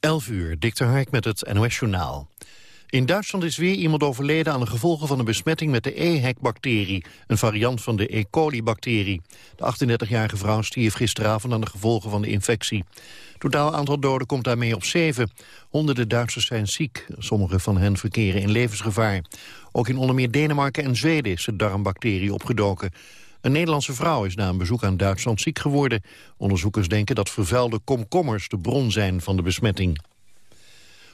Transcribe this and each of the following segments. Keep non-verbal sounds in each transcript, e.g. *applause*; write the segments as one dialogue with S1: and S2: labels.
S1: 11 uur, Dikter Hark met het NOS-journaal. In Duitsland is weer iemand overleden aan de gevolgen van een besmetting met de EHEC-bacterie, een variant van de E. coli-bacterie. De 38-jarige vrouw stierf gisteravond aan de gevolgen van de infectie. Totaal aantal doden komt daarmee op zeven. Honderden Duitsers zijn ziek, sommige van hen verkeren in levensgevaar. Ook in onder meer Denemarken en Zweden is de darmbacterie opgedoken. Een Nederlandse vrouw is na een bezoek aan Duitsland ziek geworden. Onderzoekers denken dat vervuilde komkommers de bron zijn van de besmetting.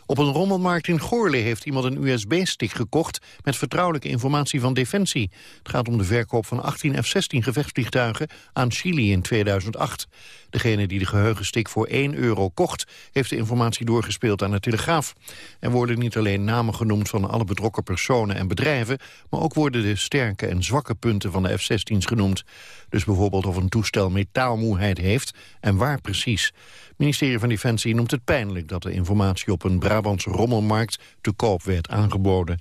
S1: Op een rommelmarkt in Goorle heeft iemand een USB-stick gekocht... met vertrouwelijke informatie van Defensie. Het gaat om de verkoop van 18 F-16 gevechtsvliegtuigen aan Chili in 2008. Degene die de geheugenstick voor 1 euro kocht... heeft de informatie doorgespeeld aan de Telegraaf. Er worden niet alleen namen genoemd van alle betrokken personen en bedrijven... maar ook worden de sterke en zwakke punten van de F-16's genoemd. Dus bijvoorbeeld of een toestel metaalmoeheid heeft en waar precies. Het ministerie van Defensie noemt het pijnlijk dat de informatie op een Brabantse rommelmarkt te koop werd aangeboden.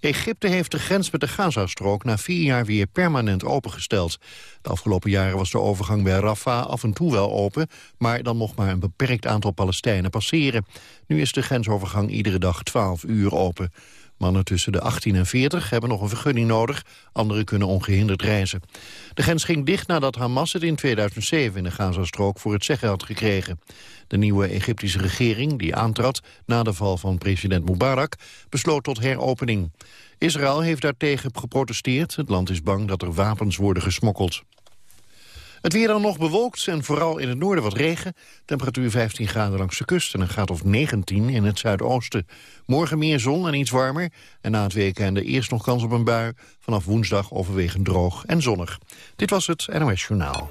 S1: Egypte heeft de grens met de Gazastrook na vier jaar weer permanent opengesteld. De afgelopen jaren was de overgang bij Rafah af en toe wel open... maar dan mocht maar een beperkt aantal Palestijnen passeren. Nu is de grensovergang iedere dag 12 uur open. Mannen tussen de 18 en 40 hebben nog een vergunning nodig. Anderen kunnen ongehinderd reizen. De grens ging dicht nadat Hamas het in 2007 in de Gazastrook voor het zeggen had gekregen. De nieuwe Egyptische regering, die aantrad na de val van president Mubarak, besloot tot heropening. Israël heeft daartegen geprotesteerd. Het land is bang dat er wapens worden gesmokkeld. Het weer dan nog bewolkt en vooral in het noorden wat regen. Temperatuur 15 graden langs de kust en een graad of 19 in het zuidoosten. Morgen meer zon en iets warmer. En na het weekende eerst nog kans op een bui. Vanaf woensdag overwegend droog en zonnig. Dit was het NOS Journaal.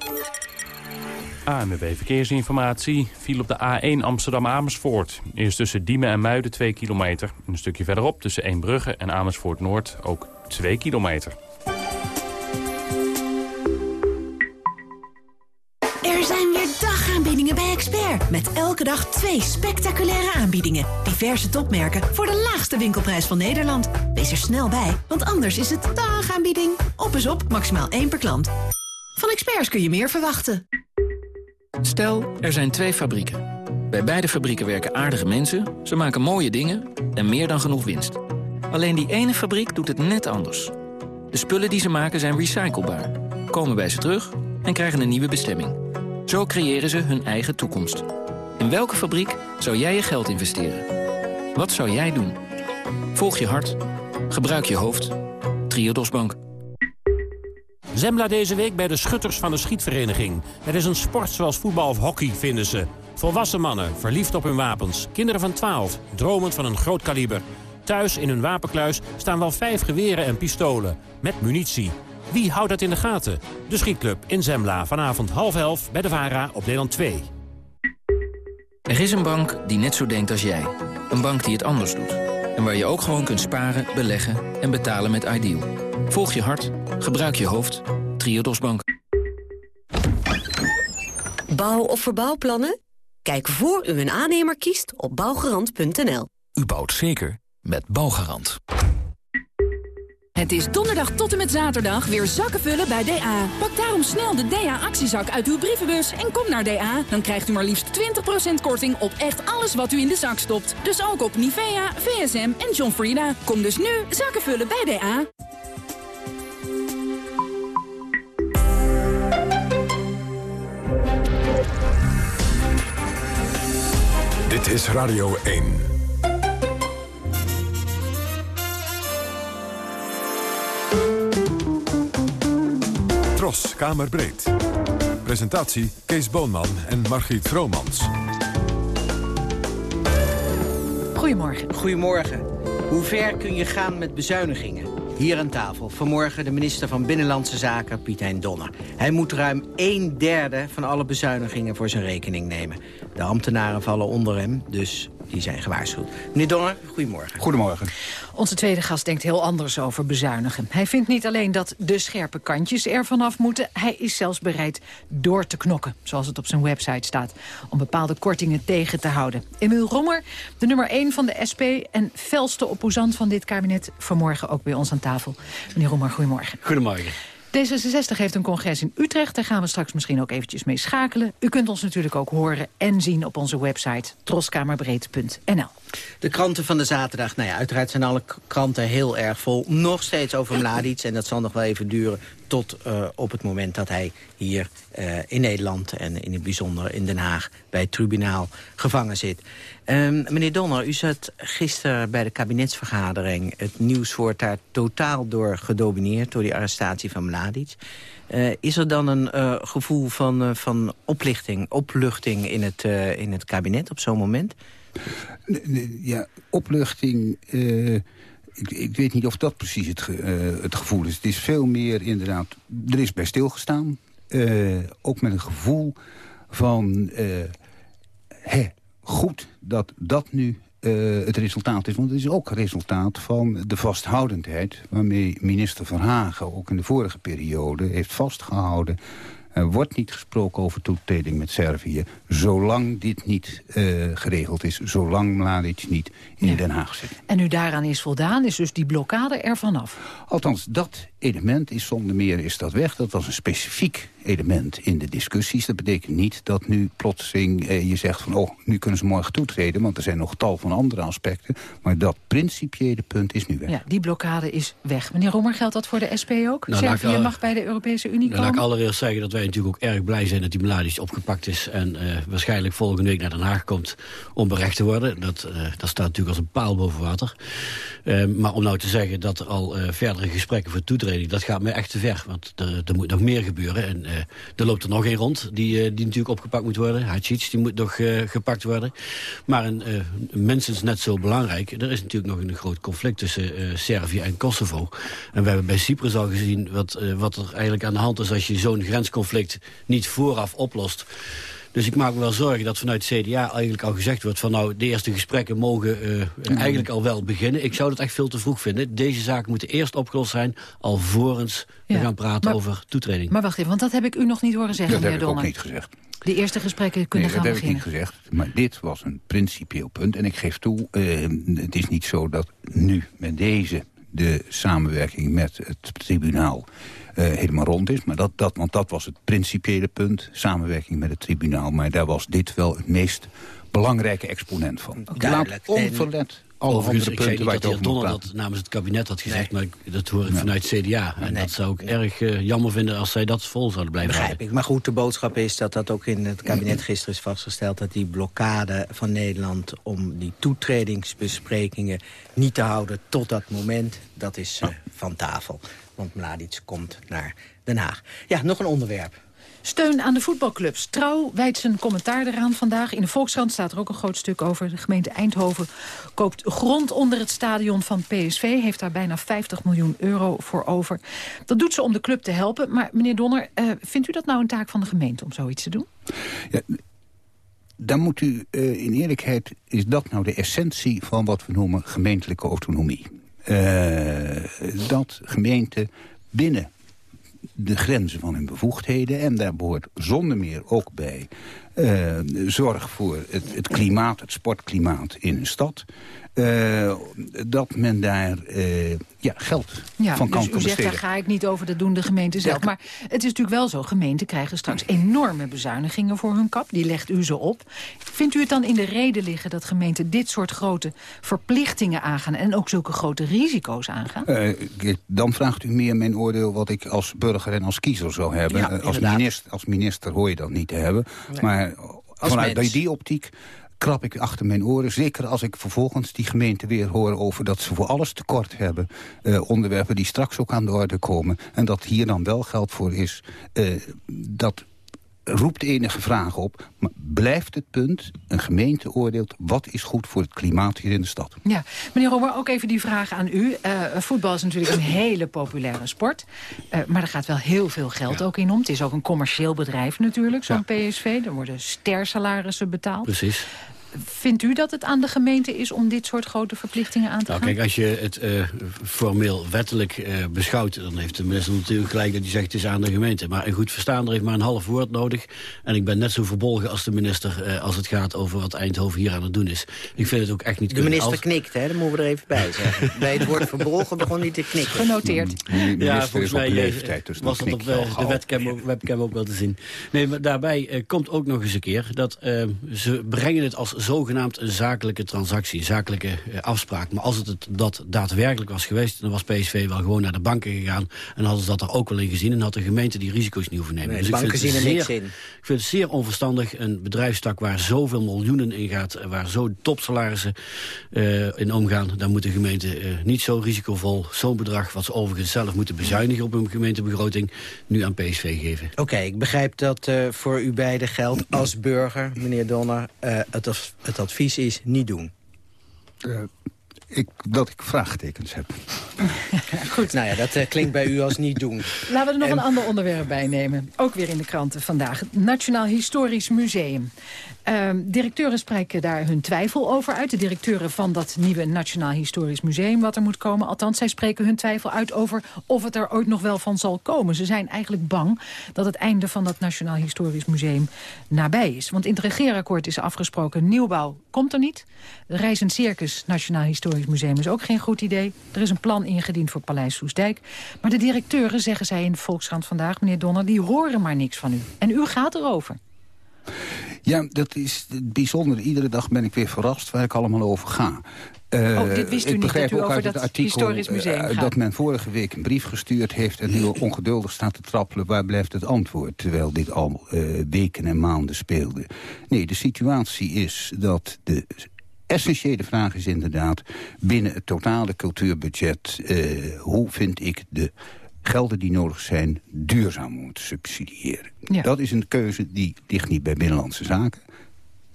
S2: AMB Verkeersinformatie viel op de A1 Amsterdam-Amersfoort. Eerst tussen Diemen en Muiden 2 kilometer. Een stukje verderop tussen Eembrugge en Amersfoort-Noord ook 2 kilometer.
S3: Met elke dag twee spectaculaire aanbiedingen. Diverse topmerken voor de laagste winkelprijs van Nederland. Wees er snel bij, want anders is het dagaanbieding. Op is op, maximaal één per klant. Van Experts kun je meer verwachten.
S4: Stel, er zijn twee fabrieken. Bij beide fabrieken werken aardige mensen, ze maken mooie dingen en meer dan genoeg winst. Alleen die ene fabriek doet het net anders. De spullen die ze maken zijn recyclebaar, komen bij ze terug en krijgen een nieuwe bestemming. Zo creëren ze hun eigen toekomst. In welke fabriek zou jij je geld investeren? Wat zou jij doen? Volg je hart. Gebruik je hoofd. Triodos Bank.
S5: Zembla deze week bij de schutters van de schietvereniging. Het is een sport zoals voetbal of hockey, vinden ze. Volwassen mannen, verliefd op hun wapens. Kinderen van 12, dromend van een groot kaliber. Thuis in hun wapenkluis staan wel vijf geweren en pistolen. Met munitie. Wie houdt dat in de gaten? De Schietclub in Zembla, vanavond half elf bij de VARA op Nederland 2.
S4: Er is een bank die net zo denkt als jij. Een bank die het anders doet. En waar je ook gewoon kunt sparen, beleggen en betalen met Ideal. Volg je hart, gebruik je hoofd. Triodos Bank.
S6: Bouw- of verbouwplannen? Kijk voor u een aannemer kiest op bouwgarant.nl.
S7: U bouwt zeker met Bouwgarant.
S8: Het is donderdag tot en met zaterdag weer zakken vullen bij DA. Pak daarom snel de DA-actiezak uit uw brievenbus en kom naar DA. Dan krijgt u maar liefst 20% korting op echt alles wat u in de zak stopt. Dus ook op Nivea, VSM en John Frieda. Kom dus nu zakken vullen bij DA.
S9: Dit is Radio 1. Tros, Kamerbreed. Presentatie Kees Boonman en Margriet Vromans.
S10: Goedemorgen.
S11: Goedemorgen. Hoe ver kun je gaan met bezuinigingen? Hier aan tafel vanmorgen de minister van Binnenlandse Zaken, Piet Hein Donner. Hij moet ruim een derde van alle bezuinigingen voor zijn rekening nemen. De ambtenaren vallen onder hem, dus die zijn gewaarschuwd. Meneer Donner, goedemorgen.
S10: Goedemorgen. Onze tweede gast denkt heel anders over bezuinigen. Hij vindt niet alleen dat de scherpe kantjes er vanaf moeten... hij is zelfs bereid door te knokken, zoals het op zijn website staat... om bepaalde kortingen tegen te houden. Emiel Rommer, de nummer 1 van de SP... en felste opposant van dit kabinet, vanmorgen ook bij ons aan tafel. Meneer Rommer, goedemorgen.
S12: Goedemorgen.
S10: D66 heeft een congres in Utrecht. Daar gaan we straks misschien ook eventjes mee schakelen. U kunt ons natuurlijk ook horen en zien op onze website troskamerbreed.nl.
S11: De kranten van de zaterdag, nou ja, uiteraard zijn alle kranten heel erg vol. Nog steeds over Mladic en dat zal nog wel even duren tot uh, op het moment dat hij hier uh, in Nederland... en in het bijzonder in Den Haag bij het tribunaal gevangen zit. Um, meneer Donner, u zat gisteren bij de kabinetsvergadering. Het nieuws wordt daar totaal door gedomineerd... door die arrestatie van Mladic. Uh, is er dan een gevoel van, van oplichting, opluchting in het, in het kabinet op zo'n moment?
S12: Ja, opluchting... Ik, ik, weet niet of dat precies het, het gevoel is. Het is veel meer inderdaad... Er is bij stilgestaan. ook met een gevoel van... Hè, goed dat dat nu het resultaat is. Want het is ook resultaat van de vasthoudendheid... waarmee minister Verhagen ook in de vorige periode heeft vastgehouden... Er wordt niet gesproken over toetreding met Servië... zolang dit niet uh, geregeld is. Zolang Mladic niet in ja. Den Haag zit.
S10: En nu daaraan is voldaan, is dus die blokkade er vanaf?
S12: Althans, dat element is zonder meer is dat weg. Dat was een specifiek element in de discussies. Dat betekent niet dat nu plotseling eh, je zegt van... oh, nu kunnen ze morgen toetreden, want er zijn nog tal van andere aspecten. Maar dat principiële punt is nu weg.
S10: Ja, die blokkade is weg. Meneer Rommer, geldt dat voor de SP ook? Nou, Servië
S13: al,
S10: mag bij de Europese Unie
S13: nou,
S10: komen?
S13: Laat ik allereerst zeggen dat wij natuurlijk ook erg blij zijn... dat die Mladic opgepakt is en uh, waarschijnlijk volgende week naar Den Haag komt... om berecht te worden. Dat, uh, dat staat natuurlijk als een paal boven water. Uh, maar om nou te zeggen dat er al verdere gesprekken voor toetreding... dat gaat mij echt te ver, want er, er moet nog meer gebeuren. En er loopt er nog één rond, die, die natuurlijk opgepakt moet worden. Hacic, die moet nog gepakt worden. Maar een, minstens net zo belangrijk... er is natuurlijk nog een groot conflict tussen Servië en Kosovo. En we hebben bij Cyprus al gezien wat, wat er eigenlijk aan de hand is... als je zo'n grensconflict niet vooraf oplost. Dus ik maak me wel zorgen dat vanuit CDA eigenlijk al gezegd wordt... van nou, de eerste gesprekken mogen uh, mm. eigenlijk al wel beginnen. Ik zou dat echt veel te vroeg vinden. Deze zaken moeten eerst opgelost zijn... alvorens ja. we gaan praten
S10: maar,
S13: over toetreding.
S10: Maar wacht even, want dat heb ik u nog niet horen zeggen,
S12: dat
S10: meneer
S12: Donner.
S10: Dat
S12: heb ik ook niet gezegd.
S10: De eerste gesprekken kunnen
S12: nee,
S10: gaan
S12: dat
S10: beginnen.
S12: heb ik niet gezegd. Maar dit was een principieel punt. En ik geef toe, uh, het is niet zo dat nu met deze... de samenwerking met het tribunaal uh, helemaal rond is. Maar dat, dat, want dat was het principiële punt, samenwerking met het tribunaal. Maar daar was dit wel het meest belangrijke exponent van.
S11: Duidelijk.
S12: Laat onverlet alle
S13: Overigens,
S12: andere
S13: ik
S12: punten
S13: zei
S12: waar
S13: niet
S12: je
S13: dat de
S12: over
S13: heer Donner dat namens het kabinet had gezegd...
S11: Nee.
S13: maar dat hoor ik
S12: Ja.
S13: vanuit CDA. En
S11: Nee.
S13: dat zou ik erg uh, jammer vinden als zij dat vol zouden blijven
S11: Begrijp
S13: houden.
S11: ik. Maar goed, de boodschap is dat dat ook in het kabinet gisteren is vastgesteld... dat die blokkade van Nederland om die toetredingsbesprekingen niet te houden tot dat moment... dat is uh, van tafel. Want Mladic komt naar Den Haag. Ja, nog een onderwerp.
S10: Steun aan de voetbalclubs. Trouw wijdt zijn commentaar eraan vandaag. In de Volkskrant staat er ook een groot stuk over. De gemeente Eindhoven koopt grond onder het stadion van PSV. Heeft daar bijna 50 miljoen euro voor over. Dat doet ze om de club te helpen. Maar meneer Donner, uh, vindt u dat nou een taak van de gemeente om zoiets te doen?
S12: Ja, dan moet u, uh, in eerlijkheid, is dat nou de essentie van wat we noemen gemeentelijke autonomie. Uh, dat gemeenten binnen de grenzen van hun bevoegdheden. En daar behoort zonder meer ook bij uh, zorg voor het, het, klimaat, het sportklimaat in een stad. Uh, dat men daar uh, ja, geld
S10: ja,
S12: van kan
S10: dus u zegt,
S12: besteden.
S10: daar ga ik niet over, dat doen de gemeenten zelf.
S12: Ja,
S10: maar het is natuurlijk wel zo, gemeenten krijgen straks enorme bezuinigingen voor hun kap. Die legt u ze op. Vindt u het dan in de reden liggen dat gemeenten dit soort grote verplichtingen aangaan... en ook zulke grote risico's aangaan?
S12: Uh, dan vraagt u meer mijn oordeel wat ik als burger en als kiezer zou hebben.
S11: Ja,
S12: als, minister, als minister hoor je dat niet te hebben. Nee. Maar
S11: als
S12: vanuit
S11: mens.
S12: die optiek krap ik achter mijn oren. Zeker als ik vervolgens die gemeente weer hoor over dat ze voor alles tekort hebben. Uh, onderwerpen die straks ook aan de orde komen. En dat hier dan wel geld voor is. Uh, dat roept enige vragen op. Maar blijft het punt, een gemeente oordeelt... wat is goed voor het klimaat hier in de stad?
S10: Ja, meneer Robber, ook even die vraag aan u. Uh, voetbal is natuurlijk een hele populaire sport. Uh, maar er gaat wel heel veel geld ja. ook in om. Het is ook een commercieel bedrijf natuurlijk, zo'n ja. PSV. Er worden stersalarissen betaald.
S13: Precies.
S10: Vindt u dat het aan de gemeente is om dit soort grote verplichtingen aan te
S13: nou,
S10: gaan?
S13: Kijk, als je het uh, formeel wettelijk uh, beschouwt... dan heeft de minister natuurlijk gelijk dat hij zegt het is aan de gemeente. Maar een goed verstaander heeft maar een half woord nodig. En ik ben net zo verbolgen als de minister... Uh, als het gaat over wat Eindhoven hier aan het doen is. Ik vind het ook echt niet
S11: De minister als... knikt, hè? dat moeten we er even bij zeggen. *laughs* bij het woord verbolgen begon niet te knikken.
S10: Genoteerd.
S12: Mm, ja, volgens mij leeftijd, dus
S13: was het op de, de webcam, ook, webcam ook wel te zien. Nee, maar daarbij komt ook nog eens een keer... dat ze brengen het als zogenaamd een zakelijke transactie, een zakelijke uh, afspraak. Maar als het, het dat daadwerkelijk was geweest, dan was PSV wel gewoon naar de banken gegaan. En hadden ze dat er ook wel in gezien. En had de gemeente die risico's niet hoeven nemen.
S11: Nee,
S13: dus
S11: banken
S13: ik vind
S11: zien er
S13: zeer,
S11: niks in.
S13: Ik vind het zeer onverstandig, een bedrijfstak waar zoveel miljoenen in gaat... waar zo topsalarissen uh, in omgaan... dan moet de gemeente uh, niet zo risicovol zo'n bedrag... wat ze overigens zelf moeten bezuinigen op hun gemeentebegroting... nu aan PSV geven.
S11: Oké, okay, ik begrijp dat uh, voor u beiden geldt als burger, meneer Donner... het, het advies is niet doen.
S12: Uh, ik, dat ik vraagtekens heb. *laughs*
S11: Goed. Nou ja, dat uh, klinkt bij u als niet doen.
S10: Laten we er nog en... een ander onderwerp bij nemen. Ook weer in de kranten vandaag. Het Nationaal Historisch Museum. Uh, directeuren spreken daar hun twijfel over uit. De directeuren van dat nieuwe Nationaal Historisch Museum wat er moet komen. Althans, zij spreken hun twijfel uit over of het er ooit nog wel van zal komen. Ze zijn eigenlijk bang dat het einde van dat Nationaal Historisch Museum nabij is. Want in het regeerakkoord is afgesproken nieuwbouw komt er niet. Reizend Circus Nationaal Historisch Museum is ook geen goed idee. Er is een plan ingediend voor Paleis Soesdijk. Maar de directeuren, zeggen zij in Volkskrant vandaag, meneer Donner... die horen maar niks van u. En u gaat erover.
S12: Ja, dat is bijzonder. Iedere dag ben ik weer verrast waar ik allemaal over ga.
S10: Uh, oh, dit wist u
S12: ik
S10: niet,
S12: begrijp
S10: dat u
S12: ook
S10: over
S12: uit het artikel
S10: historisch museum
S12: uh, dat men vorige week een brief gestuurd heeft... en nu ongeduldig staat te trappelen, waar blijft het antwoord... terwijl dit al uh, weken en maanden speelde. Nee, de situatie is dat de essentiële vraag is inderdaad... binnen het totale cultuurbudget, hoe vind ik de gelden die nodig zijn duurzaam moeten subsidiëren.
S10: Ja.
S12: Dat is een keuze die ligt niet bij Binnenlandse Zaken.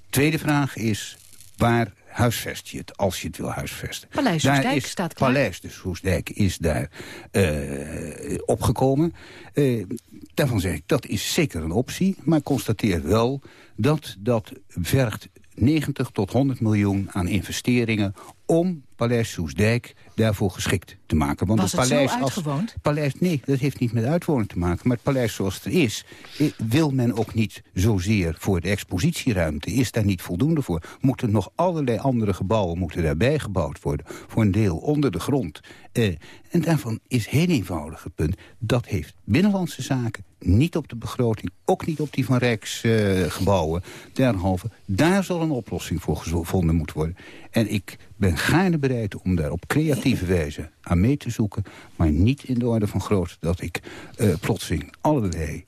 S12: Tweede vraag is, waar huisvest je het, als je het wil huisvesten?
S10: Paleis
S12: daar
S10: Soesdijk
S12: is,
S10: staat klaar.
S12: Paleis de Soesdijk is daar uh, opgekomen. Uh, daarvan zeg ik, dat is zeker een optie. Maar ik constateer wel dat dat vergt 90 tot 100 miljoen aan investeringen... om Paleis Soesdijk daarvoor geschikt te maken. Want
S10: Was
S12: het
S10: het zo
S12: paleis
S10: uitgewoond?
S12: Als, paleis, nee, dat heeft niet met uitwoning te maken. Maar het paleis zoals het er is, wil men ook niet zozeer voor de expositieruimte. Is daar niet voldoende voor. Moeten nog allerlei andere gebouwen moeten daarbij gebouwd worden. Voor een deel onder de grond. Uh, en daarvan is heel eenvoudig het punt. Dat heeft Binnenlandse Zaken niet op de begroting. Ook niet op die van Rijksgebouwen. Uh, Derhalve, daar zal een oplossing voor gevonden moeten worden. En ik ben gaarne bereid om daar op creatieve wijze aan mee te zoeken. Maar niet in de orde van grootte dat ik uh, plotseling allerlei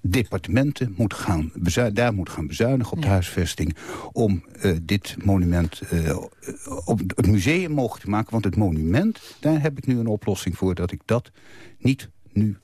S12: departementen moet gaan daar moet gaan bezuinigen op de huisvesting... om uh, dit monument uh, op het museum mogelijk te maken. Want het monument, daar heb ik nu een oplossing voor... dat ik dat niet nu.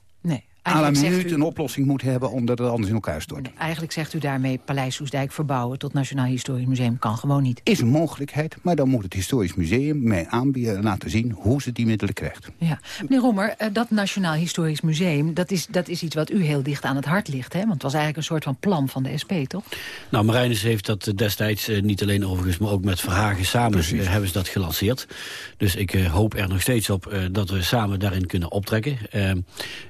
S12: À la
S10: zegt
S12: minuut
S10: u-
S12: een oplossing moet hebben... omdat het anders in elkaar stort.
S10: Eigenlijk zegt u daarmee Paleis Soesdijk verbouwen tot Nationaal Historisch Museum kan gewoon niet.
S12: Is een mogelijkheid, maar dan moet het Historisch Museum mij aanbieden... en laten zien hoe ze die middelen krijgt.
S10: Ja. Meneer Rommer, eh, dat Nationaal Historisch Museum, dat is, dat is iets wat u heel dicht aan het hart ligt. Hè? Want het was eigenlijk een soort van plan van de SP, toch?
S13: Nou, Marijnus heeft dat eh, destijds eh, niet alleen overigens... maar ook met Verhagen samen hebben ze dat gelanceerd. Dus ik hoop er nog steeds op eh, dat we samen daarin kunnen optrekken. Eh,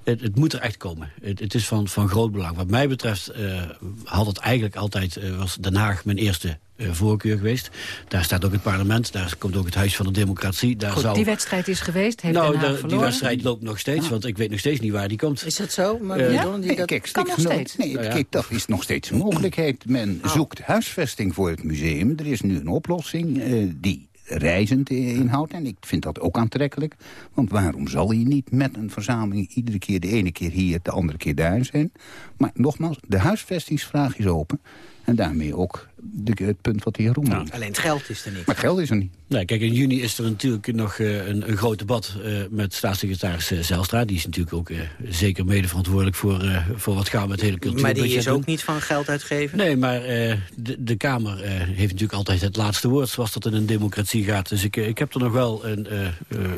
S13: het, het moet er echt komen. Het, het is van, van groot belang. Wat mij betreft eh, had het eigenlijk altijd... eh, was Den Haag mijn eerste eh, voorkeur geweest. Daar staat ook het parlement, daar komt ook het Huis van de Democratie. Daar
S10: Goed,
S13: zou...
S10: die wedstrijd is geweest, heeft
S13: nou,
S10: Den Haag
S13: die wedstrijd loopt nog steeds, want ik weet nog steeds niet waar die komt.
S11: Is dat zo? Maar
S13: ja?
S11: Die
S12: Nee,
S11: dat...
S12: kijk,
S10: kan nog steeds.
S12: Nee,
S13: Nou ja.
S12: kijk, dat is nog steeds een mogelijkheid. Men
S11: Oh.
S12: zoekt huisvesting voor het museum. Er is nu een oplossing eh, die reizend inhoudt. En ik vind dat ook aantrekkelijk. Want waarom zal hij niet met een verzameling... iedere keer de ene keer hier, de andere keer daar zijn? Maar nogmaals, de huisvestingsvraag is open. En daarmee ook de, het punt wat de heer.
S11: Alleen het geld is er niet.
S12: Maar geld is er niet.
S13: Nee, kijk, in juni is er natuurlijk nog eh, een, een groot debat eh, met staatssecretaris eh, Zijlstra. Die is natuurlijk ook eh, zeker mede verantwoordelijk voor, eh, voor wat gaat met hele
S11: Maar
S13: cultuurbudget
S11: die is
S13: doen.
S11: ook niet van geld uitgeven?
S13: Nee, maar eh, de, de Kamer eh, heeft natuurlijk altijd het laatste woord... zoals dat in een democratie gaat. Dus ik, ik heb er nog wel een eh, eh,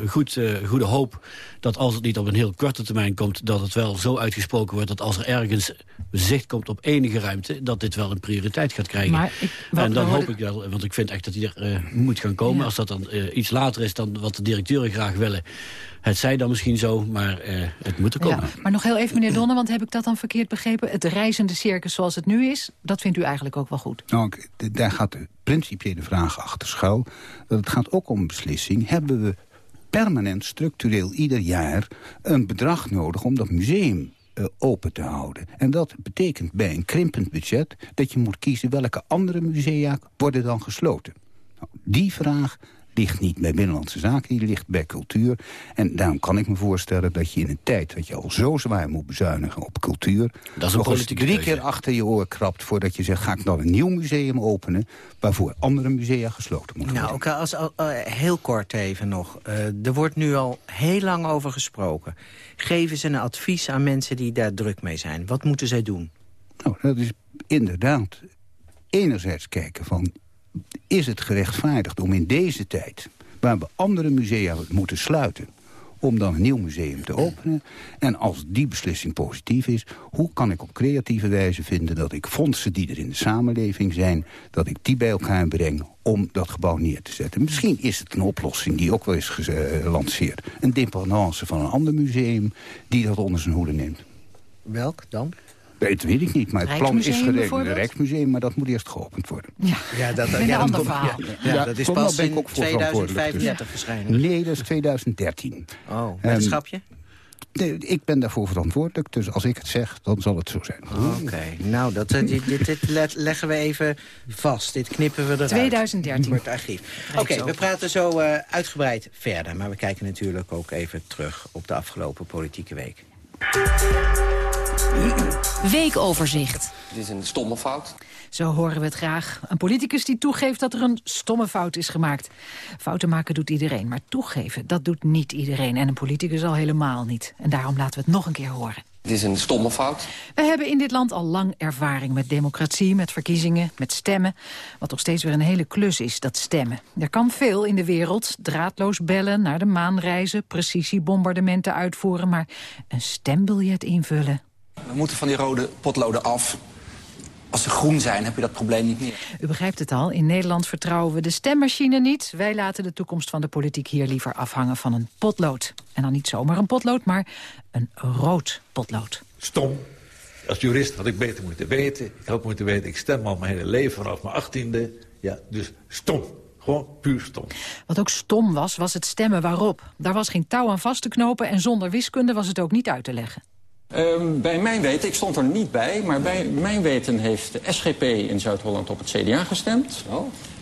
S13: goed, eh, goede hoop... dat als het niet op een heel korte termijn komt... dat het wel zo uitgesproken wordt dat als er ergens zicht komt op enige ruimte... dat dit wel een prioriteit prioriteit gaat krijgen.
S10: Maar ik-
S13: en dan hoop ik wel, want ik vind echt dat hij er eh, moet gaan komen.
S10: Ja.
S13: Als dat dan eh, iets later is dan wat de directeuren graag willen. Het zij dan misschien zo, maar eh, het moet er komen.
S10: Ja, maar nog heel even, meneer Donner, want heb ik dat dan verkeerd begrepen? Het reizende circus zoals het nu is, dat vindt u eigenlijk ook wel goed.
S12: Nou, daar gaat de principiële vraag achter schuil. Dat het gaat ook om een beslissing. Hebben we permanent, structureel, ieder jaar... een bedrag nodig om dat museum open te houden? En dat betekent bij een krimpend budget... dat je moet kiezen welke andere musea worden dan gesloten. Nou, die vraag ligt niet bij Binnenlandse Zaken, die ligt bij cultuur. En daarom kan ik me voorstellen dat je in een tijd... dat je al zo zwaar moet bezuinigen op cultuur...
S13: Dat is een
S12: nog eens
S13: politieke
S12: drie
S13: keuze.
S12: keer achter je oor krabt... voordat je zegt, ga ik dan een nieuw museum openen... waarvoor andere musea gesloten moeten
S11: Nou,
S12: worden.
S11: ook als, al- eh, heel kort even nog. Eh, er wordt nu al heel lang over gesproken. Geven ze een advies aan mensen die daar druk mee zijn? Wat moeten zij doen?
S12: Nou, dat is inderdaad enerzijds kijken van... is het gerechtvaardigd om in deze tijd... waar we andere musea moeten sluiten... om dan een nieuw museum te openen? En als die beslissing positief is... hoe kan ik op creatieve wijze vinden dat ik fondsen die er in de samenleving zijn... dat ik die bij elkaar breng om dat gebouw neer te zetten? Misschien is het een oplossing die ook wel is gelanceerd. Een dependance van een ander museum die dat onder zijn hoede neemt.
S11: Welk dan?
S12: Dat weet ik niet, maar het plan is geregeld. Het Rijksmuseum, maar dat moet eerst geopend worden.
S10: Ja,
S11: Ja, dat,
S10: een ander verhaal.
S11: Ja, dat is
S12: kom, daar
S11: pas in
S12: ook voor verantwoordelijk,
S11: 2035
S12: dus.
S11: waarschijnlijk.
S12: Nee, dat is 2013.
S11: Oh,
S12: Ehm,
S11: wetenschapje?
S12: Nee, ik ben daarvoor verantwoordelijk, dus als ik het zeg, dan zal het zo zijn.
S11: Oké, nou, dat, eh, dit, dit, dit le- leggen we even vast. Dit knippen we eruit.
S10: 2013.
S11: Voor het archief. Oké, we praten zo eh, uitgebreid verder. Maar we kijken natuurlijk ook even terug op de afgelopen politieke week.
S14: Weekoverzicht.
S15: Dit is een stomme fout.
S10: Zo horen we het graag. Een politicus die toegeeft dat er een stomme fout is gemaakt. Fouten maken doet iedereen, maar toegeven, dat doet niet iedereen. En een politicus al helemaal niet. En daarom laten we het nog een keer horen.
S15: Dit is een stomme fout.
S10: We hebben in dit land al lang ervaring met democratie, met verkiezingen, met stemmen. Wat nog steeds weer een hele klus is, dat stemmen. Er kan veel in de wereld. Draadloos bellen, naar de maan reizen, precisiebombardementen uitvoeren. Maar een stembiljet invullen,
S16: We moeten van die rode potloden af. Als ze groen zijn, heb je dat probleem niet meer.
S10: U begrijpt het al, in Nederland vertrouwen we de stemmachine niet. Wij laten de toekomst van de politiek hier liever afhangen van een potlood. En dan niet zomaar een potlood, maar een rood potlood.
S17: Stom. Als jurist had ik beter moeten weten. Ik had moeten weten, ik stem al mijn hele leven vanaf mijn achttiende. Ja, dus stom. Gewoon puur stom.
S10: Wat ook stom was, was het stemmen waarop. Daar was geen touw aan vast te knopen en zonder wiskunde was het ook niet uit te leggen.
S18: Ehm, bij mijn weten, ik stond er niet bij, maar bij mijn weten heeft de SGP in Zuid-Holland op het CDA gestemd.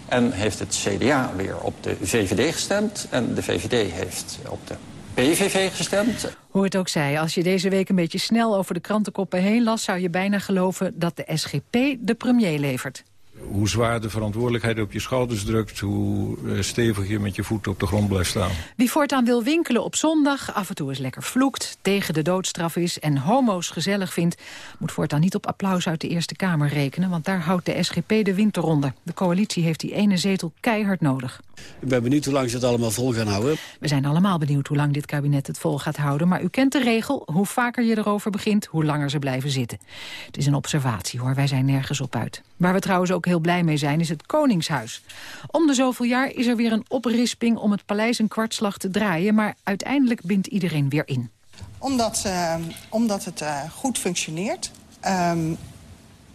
S18: En heeft het CDA weer op de VVD gestemd. En de VVD heeft op de PVV gestemd.
S10: Hoe het ook zij, als je deze week een beetje snel over de krantenkoppen heen las... zou je bijna geloven dat de SGP de premier levert.
S17: Hoe zwaar de verantwoordelijkheid op je schouders drukt... hoe eh, stevig je met je voeten op de grond blijft staan.
S10: Wie voortaan wil winkelen op zondag, af en toe eens lekker vloekt... tegen de doodstraf is en homo's gezellig vindt... moet voortaan niet op applaus uit de Eerste Kamer rekenen... want daar houdt de SGP de winter onder. De coalitie heeft die ene zetel keihard nodig.
S13: Ik ben benieuwd hoe lang ze het allemaal vol gaan houden.
S10: We zijn allemaal benieuwd hoe lang dit kabinet het vol gaat houden... maar u kent de regel, hoe vaker je erover begint... hoe langer ze blijven zitten. Het is een observatie, hoor, wij zijn nergens op uit. Waar we trouwens ook heel blij mee zijn, is het Koningshuis. Om de zoveel jaar is er weer een oprisping om het paleis een kwartslag te draaien... maar uiteindelijk bindt iedereen weer in.
S19: Omdat, eh, omdat het eh, goed functioneert. Ehm,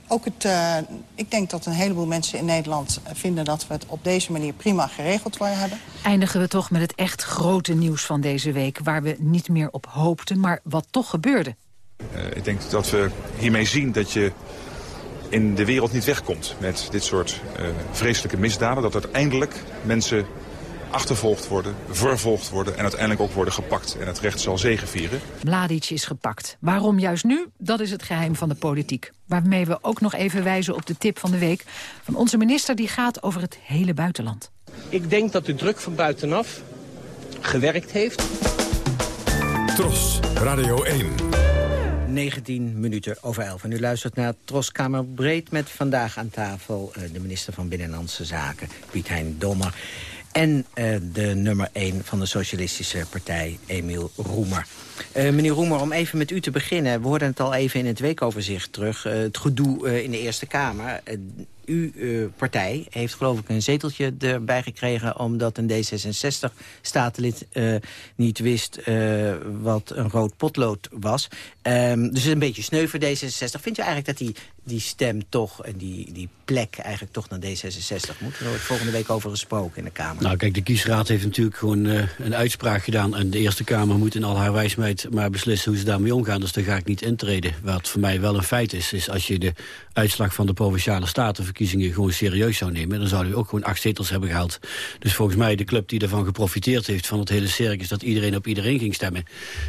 S19: ook het, eh, ik denk dat een heleboel mensen in Nederland eh, vinden... dat we het op deze manier prima geregeld hebben.
S10: Eindigen we toch met het echt grote nieuws van deze week... waar we niet meer op hoopten, maar wat toch gebeurde.
S20: Uh, ik denk dat we hiermee zien dat je in de wereld niet wegkomt met dit soort uh, vreselijke misdaden. Dat uiteindelijk mensen achtervolgd worden, vervolgd worden... en uiteindelijk ook worden gepakt en het recht zal zegevieren.
S10: Mladic is gepakt. Waarom juist nu? Dat is het geheim van de politiek. Waarmee we ook nog even wijzen op de tip van de week... van onze minister die gaat over het hele buitenland.
S21: Ik denk dat de druk van buitenaf gewerkt heeft.
S9: Tros, Radio 1.
S11: 19 minuten over 11. En u luistert naar Troskamer Breed met vandaag aan tafel... Uh, de minister van Binnenlandse Zaken, Piet Hein Donner. En uh, de nummer 1 van de Socialistische Partij, Emiel Roemer. Uh, meneer Roemer, om even met u te beginnen. We hoorden het al even in het weekoverzicht terug. Uh, het gedoe in de Eerste Kamer uw partij heeft geloof ik een zeteltje erbij gekregen... omdat een D66-statenlid uh, niet wist wat een rood potlood was. Um, dus een beetje sneu voor D66. Vindt u eigenlijk dat die, die stem toch, en die, die plek eigenlijk toch naar D66 moet? Er wordt volgende week over gesproken in de Kamer.
S13: Nou kijk, de kiesraad heeft natuurlijk gewoon een uitspraak gedaan... en de Eerste Kamer moet in al haar wijsheid maar beslissen hoe ze daarmee omgaan. Dus daar ga ik niet intreden. Wat voor mij wel een feit is, is als je de uitslag van de Provinciale Staten verkiezingen gewoon serieus zou nemen... dan zouden we ook gewoon acht zetels hebben gehaald. Dus volgens mij de club die ervan geprofiteerd heeft... van het hele circus dat iedereen op iedereen ging stemmen...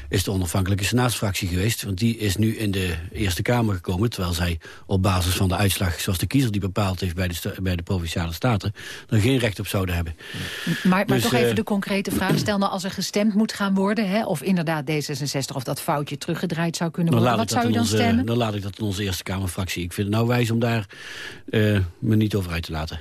S13: is de onafhankelijke senaatsfractie geweest. Want die is nu in de Eerste Kamer gekomen... terwijl zij op basis van de uitslag zoals de kiezer die bepaald heeft... bij de, bij de Provinciale Staten, er geen recht op zouden hebben.
S10: Maar, maar dus, toch even uh, de concrete vraag. Stel nou als er gestemd moet gaan worden... Hè, of inderdaad D66 of dat foutje teruggedraaid zou kunnen worden... wat zou u dan
S13: onze,
S10: stemmen?
S13: Dan laat ik dat in onze Eerste Kamerfractie. Ik vind nou wijs om daar uh, me niet over uit te laten.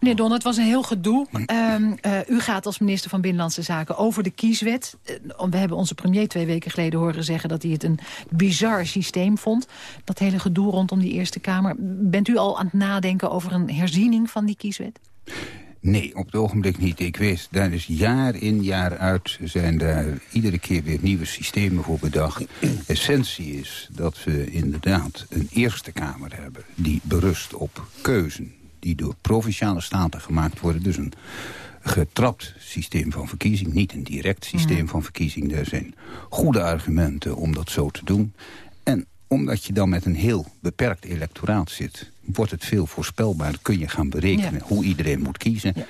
S10: Meneer Don, het was een heel gedoe. Um, uh, u gaat als minister van Binnenlandse Zaken over de kieswet. Uh, we hebben onze premier twee weken geleden horen zeggen... dat hij het een bizar systeem vond. Dat hele gedoe rondom die Eerste Kamer. Bent u al aan het nadenken over een herziening van die kieswet?
S12: Nee, op het ogenblik niet. Ik weet, daar is jaar in jaar uit zijn daar iedere keer weer nieuwe systemen voor bedacht. Essentie is dat we inderdaad een Eerste Kamer hebben... die berust op keuzen die door provinciale staten gemaakt worden. Dus een getrapt systeem van verkiezing, niet een direct systeem mm. van verkiezing. Er zijn goede argumenten om dat zo te doen. En omdat je dan met een heel beperkt electoraat zit... wordt het veel voorspelbaar. Kun je gaan berekenen ja. hoe iedereen moet kiezen. Ja.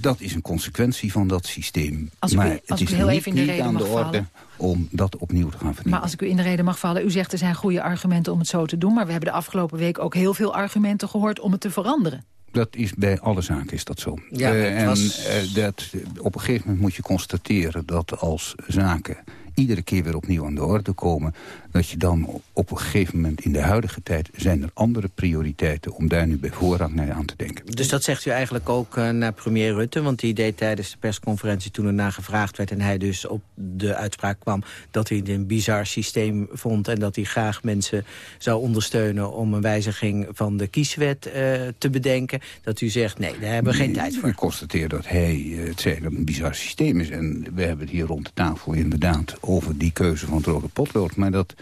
S12: Dat is een consequentie van dat systeem.
S10: Als
S12: maar
S10: u, als
S12: het is
S10: heel
S12: niet,
S10: even in de
S12: niet aan de orde
S10: vallen.
S12: om dat opnieuw te gaan vernieuwen.
S10: Maar als ik u in de reden mag vallen, u zegt er zijn goede argumenten om het zo te doen. Maar we hebben de afgelopen week ook heel veel argumenten gehoord om het te veranderen.
S12: Dat is bij alle zaken is dat zo.
S11: Ja,
S12: uh, en
S11: was...
S12: uh, dat, op een gegeven moment moet je constateren dat als zaken iedere keer weer opnieuw aan de orde komen... dat je dan op een gegeven moment in de huidige tijd... zijn er andere prioriteiten om daar nu bij voorrang naar aan te denken.
S11: Dus dat zegt u eigenlijk ook uh, naar premier Rutte? Want die deed tijdens de persconferentie toen er naar gevraagd werd... en hij dus op de uitspraak kwam dat hij het een bizar systeem vond... en dat hij graag mensen zou ondersteunen om een wijziging van de kieswet uh, te bedenken. Dat u zegt, nee, daar hebben we geen tijd voor.
S12: Ik constateer dat hij uh, het zei dat het een bizar systeem is. En we hebben het hier rond de tafel inderdaad over die keuze van het rode potlood. Maar dat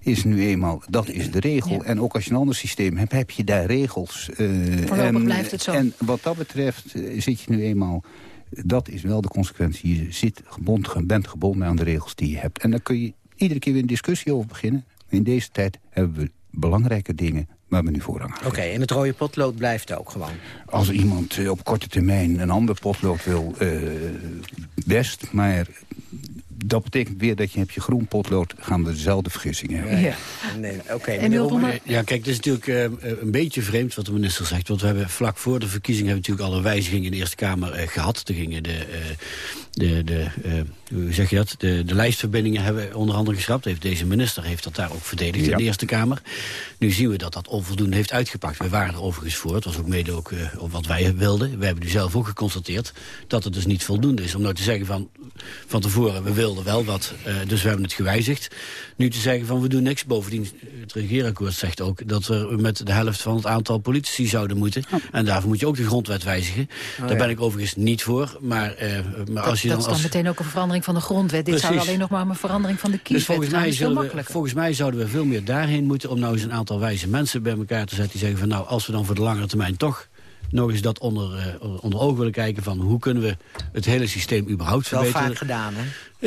S12: is nu eenmaal, dat is de regel. Ja. En ook als je een ander systeem hebt, heb je daar regels.
S10: Uh, Voorlopig en, blijft het zo.
S12: En wat dat betreft uh, zit je nu eenmaal... Dat is wel de consequentie. Je zit gebonden, bent gebonden aan de regels die je hebt. En daar kun je iedere keer weer een discussie over beginnen. In deze tijd hebben we belangrijke dingen waar we nu voorrang
S11: Oké, okay, en het rode potlood blijft ook gewoon?
S12: Als iemand uh, op korte termijn een ander potlood wil, uh, best. Maar dat betekent weer dat je hebt je groen potlood... gaan we dezelfde vergissingen hebben.
S11: Ja. Nee, okay,
S13: ja, kijk, het is natuurlijk uh, een beetje vreemd wat de minister zegt. Want we hebben vlak voor de verkiezing... hebben natuurlijk alle wijzigingen in de Eerste Kamer uh, gehad. Toen gingen de... Uh, de, de hoe zeg je dat? De, de lijstverbindingen hebben onder andere geschrapt. Heeft deze minister heeft dat daar ook verdedigd ja. in de Eerste Kamer. Nu zien we dat dat onvoldoende heeft uitgepakt. We waren er overigens voor. Het was ook mede ook, wat wij wilden. We hebben nu zelf ook geconstateerd dat het dus niet voldoende is. Om nou te zeggen van, van tevoren, we wilden wel wat. Uh, dus we hebben het gewijzigd. Nu te zeggen van we doen niks. Bovendien, het regeerakkoord zegt ook dat we met de helft van het aantal politici zouden moeten. Oh. En daarvoor moet je ook de grondwet wijzigen. Oh, Daar ja. ben ik overigens niet voor. Maar, uh, maar
S10: dat,
S13: als je
S10: dat
S13: dan
S10: is dan
S13: als...
S10: meteen ook een verandering van de grondwet. Dit zou alleen nog maar een verandering van de kieswet
S13: dus volgens mij, zullen we, volgens mij zouden we veel meer daarheen moeten... om nou eens een aantal wijze mensen bij elkaar te zetten... die zeggen van nou, als we dan voor de langere termijn toch nog eens dat onder, uh, onder ogen willen kijken... van hoe kunnen we het hele systeem überhaupt
S11: Wel
S13: verbeteren.
S11: vaak gedaan, hè?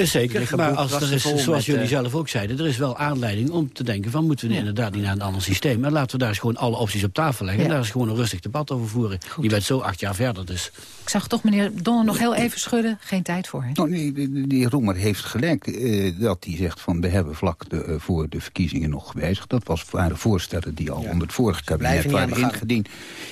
S13: Zeker, maar als er is, zoals met, jullie zelf ook zeiden... er is wel aanleiding om te denken van... moeten we ja. inderdaad niet naar een ander systeem... maar laten we daar eens gewoon alle opties op tafel leggen... Ja. en daar eens gewoon een rustig debat over voeren. Goed. Je bent zo acht jaar verder, dus...
S10: Ik zag toch meneer Donner nog heel even schudden. Geen tijd voor, hè?
S12: Nou, nee, die, die Roemer heeft gelijk uh, dat hij zegt van... we hebben vlak de, uh, voor de verkiezingen nog gewijzigd. Dat was, waren voorstellen die al ja. onder het vorige kabinet waren ingediend.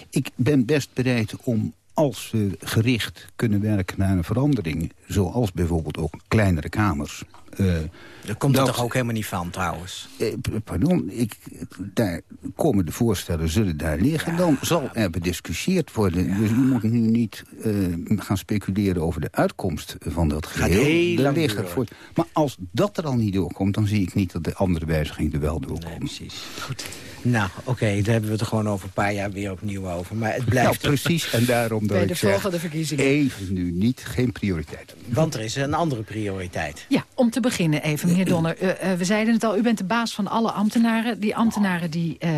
S12: Ik ben best bereid om als we gericht kunnen werken naar een verandering... zoals bijvoorbeeld ook kleinere kamers...
S11: Daar komt het toch ook helemaal niet van, trouwens?
S12: Eh, pardon, ik, daar komen de voorstellen, zullen daar liggen. Dan zal er bediscussieerd worden. Dus u moet nu niet eh, gaan speculeren over de uitkomst van dat geheel. liggen voor, maar als dat er al niet doorkomt, dan zie ik niet dat de andere wijzigingen er wel doorkomen.
S11: precies. Goed. Nou, oké, daar hebben we het er gewoon over een paar jaar weer opnieuw over. Maar het blijft...
S12: precies. En daarom dat
S10: Bij
S12: ik
S10: de
S12: zeg,
S10: volgende verkiezingen.
S12: even nu niet, geen prioriteit.
S11: Want er is een andere prioriteit.
S10: Ja, om te beginnen even, meneer *clears throat* Donner. Eh, eh, we zeiden het al, u bent de baas van alle ambtenaren. Die ambtenaren die eh,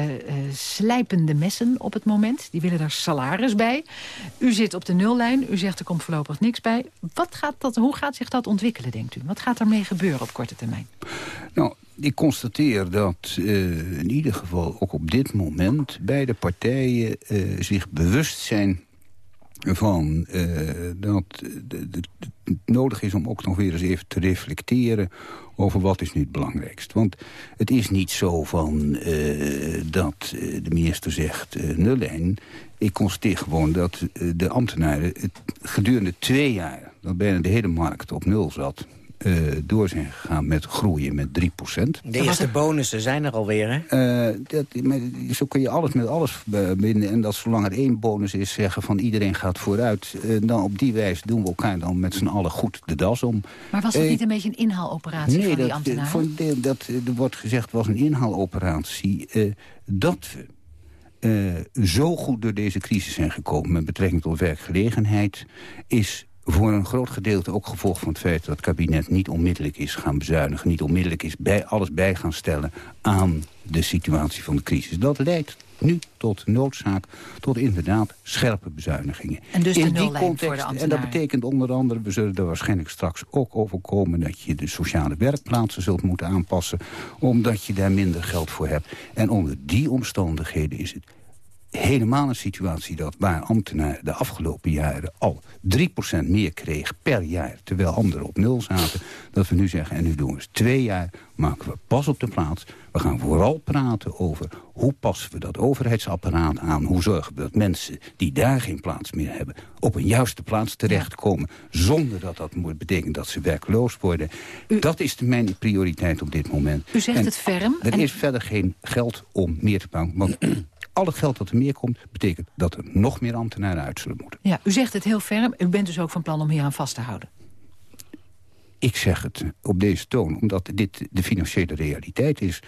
S10: slijpen de messen op het moment. Die willen daar salaris bij. U zit op de nullijn. U zegt er komt voorlopig niks bij. Wat gaat dat, hoe gaat zich dat ontwikkelen, denkt u? Wat gaat ermee gebeuren op korte termijn?
S12: Nou, ik constateer dat in ieder geval ook op dit moment... beide partijen zich bewust zijn van eh, dat het nodig is om ook nog weer eens even te reflecteren over wat is nu het belangrijkst. Want het is niet zo van eh, dat eh, de minister zegt eh nullijn. Ik constateer gewoon dat de ambtenaren het gedurende twee jaar... dat bijna de hele markt op nul zat... eh, door zijn gegaan met groeien met 3%
S11: De eerste bonussen zijn er alweer, hè?
S12: eh, dat, maar zo kun je alles met alles verbinden. En dat zolang er één bonus is, zeggen van iedereen gaat vooruit. eh, dan op die wijze doen we elkaar dan met z'n allen goed de das om.
S10: Maar was dat
S12: Eh,
S10: niet een beetje een inhaaloperatie
S12: nee,
S10: van die ambtenaren?
S12: de- dat, eh, er wordt gezegd was een inhaaloperatie. eh, dat we eh, zo goed door deze crisis zijn gekomen... met betrekking tot werkgelegenheid... is voor een groot gedeelte ook gevolg van het feit... dat het kabinet niet onmiddellijk is gaan bezuinigen... niet onmiddellijk is bij, alles bij gaan stellen aan de situatie van de crisis. Dat leidt nu tot noodzaak, tot inderdaad scherpe bezuinigingen.
S10: En dus de
S12: In die
S10: nullijn voor de
S12: context, En dat betekent onder andere, we zullen er waarschijnlijk straks ook over komen... dat je de sociale werkplaatsen zult moeten aanpassen... omdat je daar minder geld voor hebt. En onder die omstandigheden is het helemaal een situatie dat waar ambtenaren de afgelopen jaren al 3% meer kreeg per jaar, terwijl anderen op nul zaten, dat we nu zeggen, en nu doen we eens twee jaar, maken we pas op de plaats. We gaan vooral praten over hoe passen we dat overheidsapparaat aan, hoe zorgen we dat mensen die daar geen plaats meer hebben, op een juiste plaats terechtkomen, zonder dat dat moet betekenen dat ze werkloos worden. dat is de mijn prioriteit op dit moment.
S10: U zegt
S12: En
S10: het ferm.
S12: Er
S10: en-
S12: is verder geen geld om meer te bouwen. Want *clears throat* al het geld dat er meer komt, betekent dat er nog meer ambtenaren uit zullen moeten.
S10: Ja, u zegt het heel ferm. U bent dus ook van plan om hier aan vast te houden.
S12: Ik zeg het op deze toon, omdat dit de financiële realiteit is.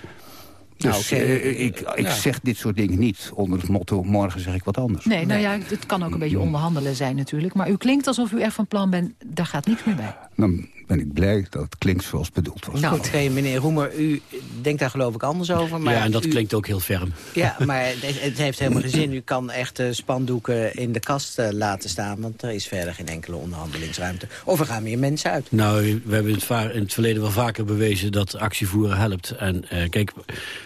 S11: Nou,
S12: Dus eh, ik, ik
S11: Ja.
S12: zeg dit soort dingen niet onder het motto... morgen zeg ik wat anders.
S10: Nee, nou ja, het kan ook een beetje onderhandelen zijn natuurlijk. Maar u klinkt alsof u echt van plan bent, daar gaat niks meer bij.
S12: Dan ben ik blij dat het klinkt zoals bedoeld was.
S11: Nou, oké, meneer Roemer, u denkt daar geloof ik anders over. Maar
S13: ja, en dat
S11: u-
S13: klinkt ook heel ferm.
S11: Ja, maar het, het heeft helemaal geen zin. U kan echt eh, spandoeken in de kast eh, laten staan... want er is verder geen enkele onderhandelingsruimte. Of er gaan meer mensen uit.
S13: Nou, we hebben in het, va- in het verleden wel vaker bewezen dat actievoeren helpt. En eh, kijk,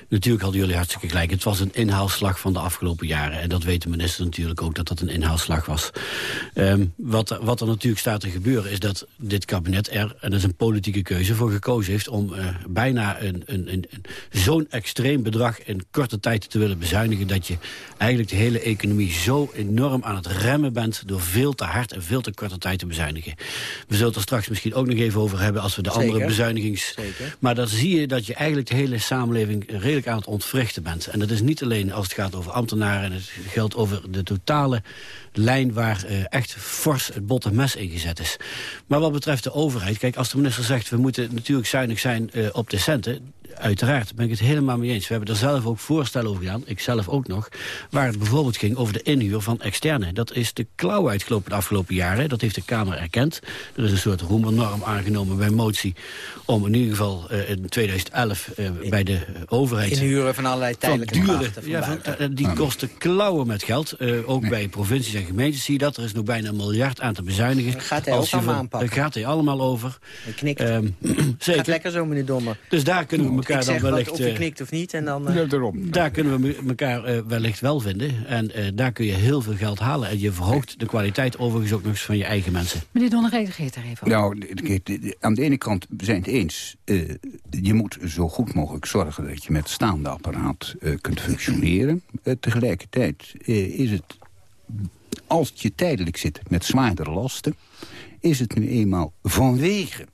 S13: natuurlijk hadden jullie hartstikke gelijk. Het was een inhaalslag van de afgelopen jaren. En dat weet de minister natuurlijk ook, dat dat een inhaalslag was. Ehm, wat, wat er natuurlijk staat te gebeuren is dat dit kabinet er, en dat is een politieke keuze, voor gekozen heeft... om eh, bijna een, een, een, zo'n extreem bedrag in korte tijd te willen bezuinigen... dat je eigenlijk de hele economie zo enorm aan het remmen bent... door veel te hard en veel te korte tijd te bezuinigen. We zullen het er straks misschien ook nog even over hebben... als we de
S11: Zeker.
S13: andere bezuinigings...
S11: Zeker.
S13: Maar dan zie je dat je eigenlijk de hele samenleving redelijk aan het ontwrichten bent. En dat is niet alleen als het gaat over ambtenaren... en het geldt over de totale lijn waar eh, echt fors het botte mes ingezet is. Maar wat betreft de overheid... kijk, als de minister zegt... we moeten natuurlijk zuinig zijn eh, op de centen... Uiteraard ben ik het helemaal mee eens. We hebben er zelf ook voorstellen over gedaan, ik zelf ook nog... waar het bijvoorbeeld ging over de inhuur van externe. Dat is de klauw uitgelopen de afgelopen jaren. Dat heeft de Kamer erkend. Er is een soort roemernorm aangenomen bij motie... om in ieder geval eh, in 2011 eh, bij de overheid...
S11: Inhuren van allerlei tijdelijke
S13: van dure,
S11: krachten van
S13: ja, van, eh, Die kosten klauwen met geld. Eh, ook bij provincies en gemeentes zie je dat. Er is nog bijna een miljard aan te bezuinigen.
S11: gaat hij
S13: Als
S11: ook
S13: je
S11: allemaal aanpakken.
S13: Daar gaat hij allemaal over.
S11: Hij knikt.
S13: Ehm, *clears throat* zeker.
S11: Gaat lekker zo, meneer Dommer.
S13: Dus daar kunnen we
S11: Ik
S13: elkaar dan
S11: wat, of je
S13: eh,
S11: knikt of niet. En dan, eh,
S13: daar kunnen we elkaar eh, wellicht wel vinden. En eh, daar kun je heel veel geld halen. En je verhoogt de kwaliteit overigens ook nog eens van je eigen mensen.
S10: Meneer Donner reageert daar even op.
S12: Nou, aan de ene kant we zijn het eens. eh, je moet zo goed mogelijk zorgen dat je met staande apparaat eh, kunt functioneren. Tegelijkertijd is het, als je tijdelijk zit met zwaardere lasten... is het nu eenmaal vanwege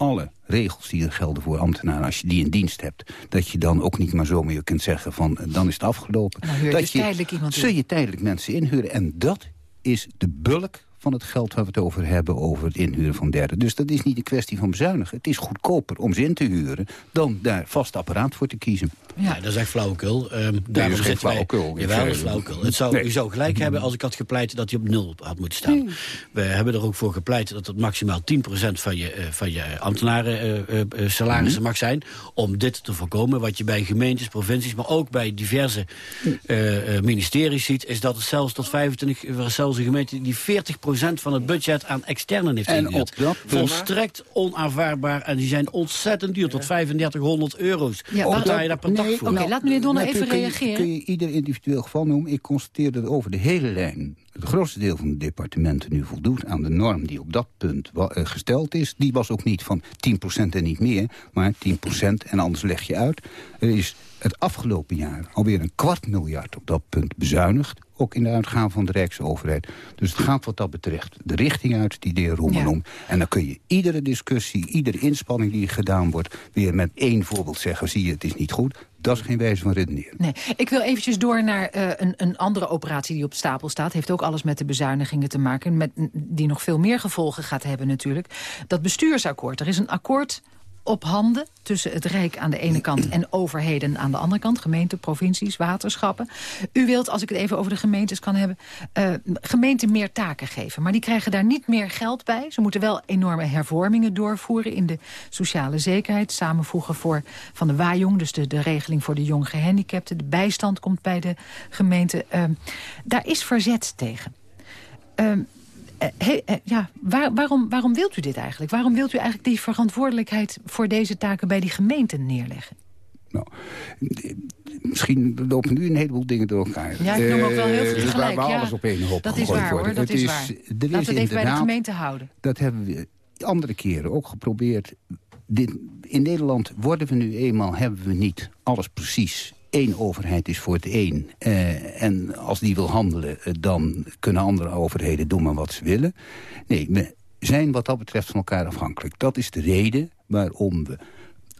S12: alle regels die er gelden voor ambtenaren... als je die in dienst hebt, dat je dan ook niet maar zo meer kunt zeggen van... eh, dan is het afgelopen.
S10: Je
S12: dat
S10: dus tijdelijk iemand.
S12: Zul je tijdelijk mensen inhuren. En dat is de bulk van het geld waar we het over hebben... over het inhuren van derden. Dus dat is niet een kwestie van bezuinigen. Het is goedkoper om ze in te huren... dan daar vast apparaat voor te kiezen.
S13: Ja, dat is echt flauwekul. Um, daarom
S12: geen
S13: zitten wij-
S12: flauwekul.
S13: Jawel, dat is flauwekul. Het zou,
S12: Nee.
S13: U zou gelijk hebben als ik had gepleit dat hij op nul had moeten staan. We hebben er ook voor gepleit dat het maximaal 10% van je, eh, van je ambtenaren eh, eh, eh, salarissen mag zijn. Om dit te voorkomen. Wat je bij gemeentes, provincies, maar ook bij diverse eh, eh, ministeries ziet... is dat het zelfs tot 25, er is zelfs een gemeente die 40% van het budget aan externen heeft
S12: En
S13: ingehuurd.
S12: op dat
S13: Volstrekt onaanvaardbaar en die zijn ontzettend duur, tot 3500 euro's.
S10: Ja,
S13: Wat
S10: maar-
S13: betaal je daar per dag voor?
S10: Oké, laat meneer Donner even
S12: kun je-
S10: reageren.
S12: Kun je ieder individueel geval noemen? Ik constateer dat over de hele lijn... het grootste deel van de departementen nu voldoet aan de norm... die op dat punt eh, gesteld is. Die was ook niet van 10% en niet meer, maar 10% en anders leg je uit. Er is het afgelopen jaar alweer een kwart miljard op dat punt bezuinigd. Ook in de uitgaven van de Rijksoverheid. Dus het gaat wat dat betreft de richting uit die de heer Roemer
S10: Ja.
S12: noemt. En dan kun je iedere discussie, iedere inspanning die gedaan wordt... weer met één voorbeeld zeggen, zie je, het is niet goed. Dat is geen wijze van redeneren.
S10: Nee, ik wil eventjes door naar eh, een, een andere operatie die op stapel staat. Heeft ook alles met de bezuinigingen te maken. Met, die nog veel meer gevolgen gaat hebben natuurlijk. Dat bestuursakkoord. Er is een akkoord op handen tussen het Rijk aan de ene kant... en overheden aan de andere kant. Gemeenten, provincies, waterschappen. U wilt, als ik het even over de gemeentes kan hebben... eh, gemeenten meer taken geven. Maar die krijgen daar niet meer geld bij. Ze moeten wel enorme hervormingen doorvoeren... in de sociale zekerheid. Samenvoegen voor van de WAJONG, dus de, de regeling voor de jong gehandicapten. De bijstand komt bij de gemeente. Ehm, daar is verzet tegen. Eh, he- eh, ja, waar- waarom, waarom wilt u dit eigenlijk? Waarom wilt u eigenlijk die verantwoordelijkheid voor deze taken bij die gemeenten neerleggen?
S12: Misschien lopen nu een heleboel dingen door elkaar.
S10: Ja, ik noem ook wel heel
S12: Eh,
S10: veel tegelijk.
S12: Waar we
S10: ja.
S12: alles op één hoop
S10: Dat is waar hoor, dat is, waar. Laten we het even bij de gemeente houden.
S12: Dat hebben we andere keren ook geprobeerd. Dit, in Nederland worden we nu eenmaal, hebben we niet alles precies. Eén overheid is voor het één. Eh, en als die wil handelen, eh, dan kunnen andere overheden doen maar wat ze willen. Nee, we zijn wat dat betreft van elkaar afhankelijk. Dat is de reden waarom we,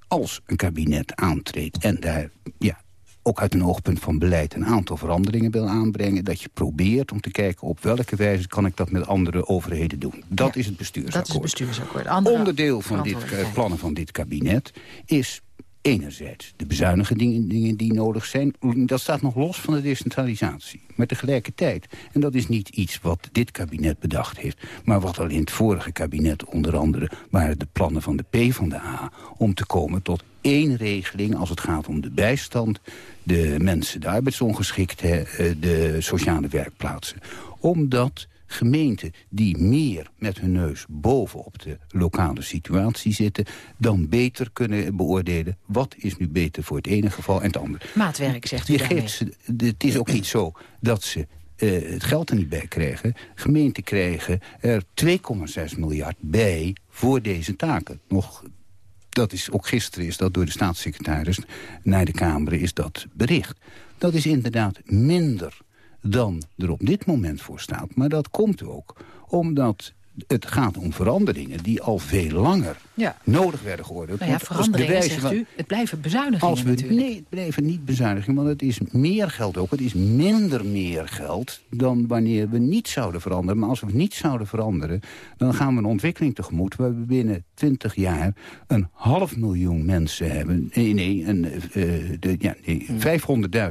S12: als een kabinet aantreedt... en daar ja, ook uit een oogpunt van beleid een aantal veranderingen wil aanbrengen... dat je probeert om te kijken op welke wijze kan ik dat met andere overheden doen. Dat is het bestuursakkoord.
S10: Dat is het bestuursakkoord. Andere
S12: Onderdeel van dit, eh, plannen van dit kabinet is enerzijds de bezuinige dingen, die nodig zijn. Dat staat nog los van de decentralisatie. Maar tegelijkertijd, en dat is niet iets wat dit kabinet bedacht heeft... maar wat al in het vorige kabinet onder andere waren de plannen van de PvdA... om te komen tot één regeling als het gaat om de bijstand... de mensen, de arbeidsongeschikten, eh, de sociale werkplaatsen. Omdat gemeenten die meer met hun neus bovenop de lokale situatie zitten... dan beter kunnen beoordelen wat is nu beter voor het ene geval en het andere.
S10: Maatwerk, zegt u
S12: Je
S10: daarmee.
S12: geeft ze, het is ook niet zo dat ze eh, het geld er niet bij krijgen. Gemeenten krijgen er 2,6 miljard bij voor deze taken. Nog, dat is, ook gisteren is dat door de staatssecretaris naar de Kamer is dat bericht. Dat is inderdaad minder dan er op dit moment voor staat. Maar dat komt ook omdat het gaat om veranderingen die al veel langer
S10: Ja.
S12: nodig werden geoordeeld.
S10: Nou ja, veranderingen, zegt u. Het blijven bezuinigingen
S12: als we,
S10: natuurlijk.
S12: nee, het blijven niet bezuinigen, want het is meer geld ook. Het is minder meer geld dan wanneer we niet zouden veranderen. Maar als we niet zouden veranderen, dan gaan we een ontwikkeling tegemoet... waar we binnen 20 jaar een half miljoen mensen hebben. Nee, nee, een, eh, de, ja, nee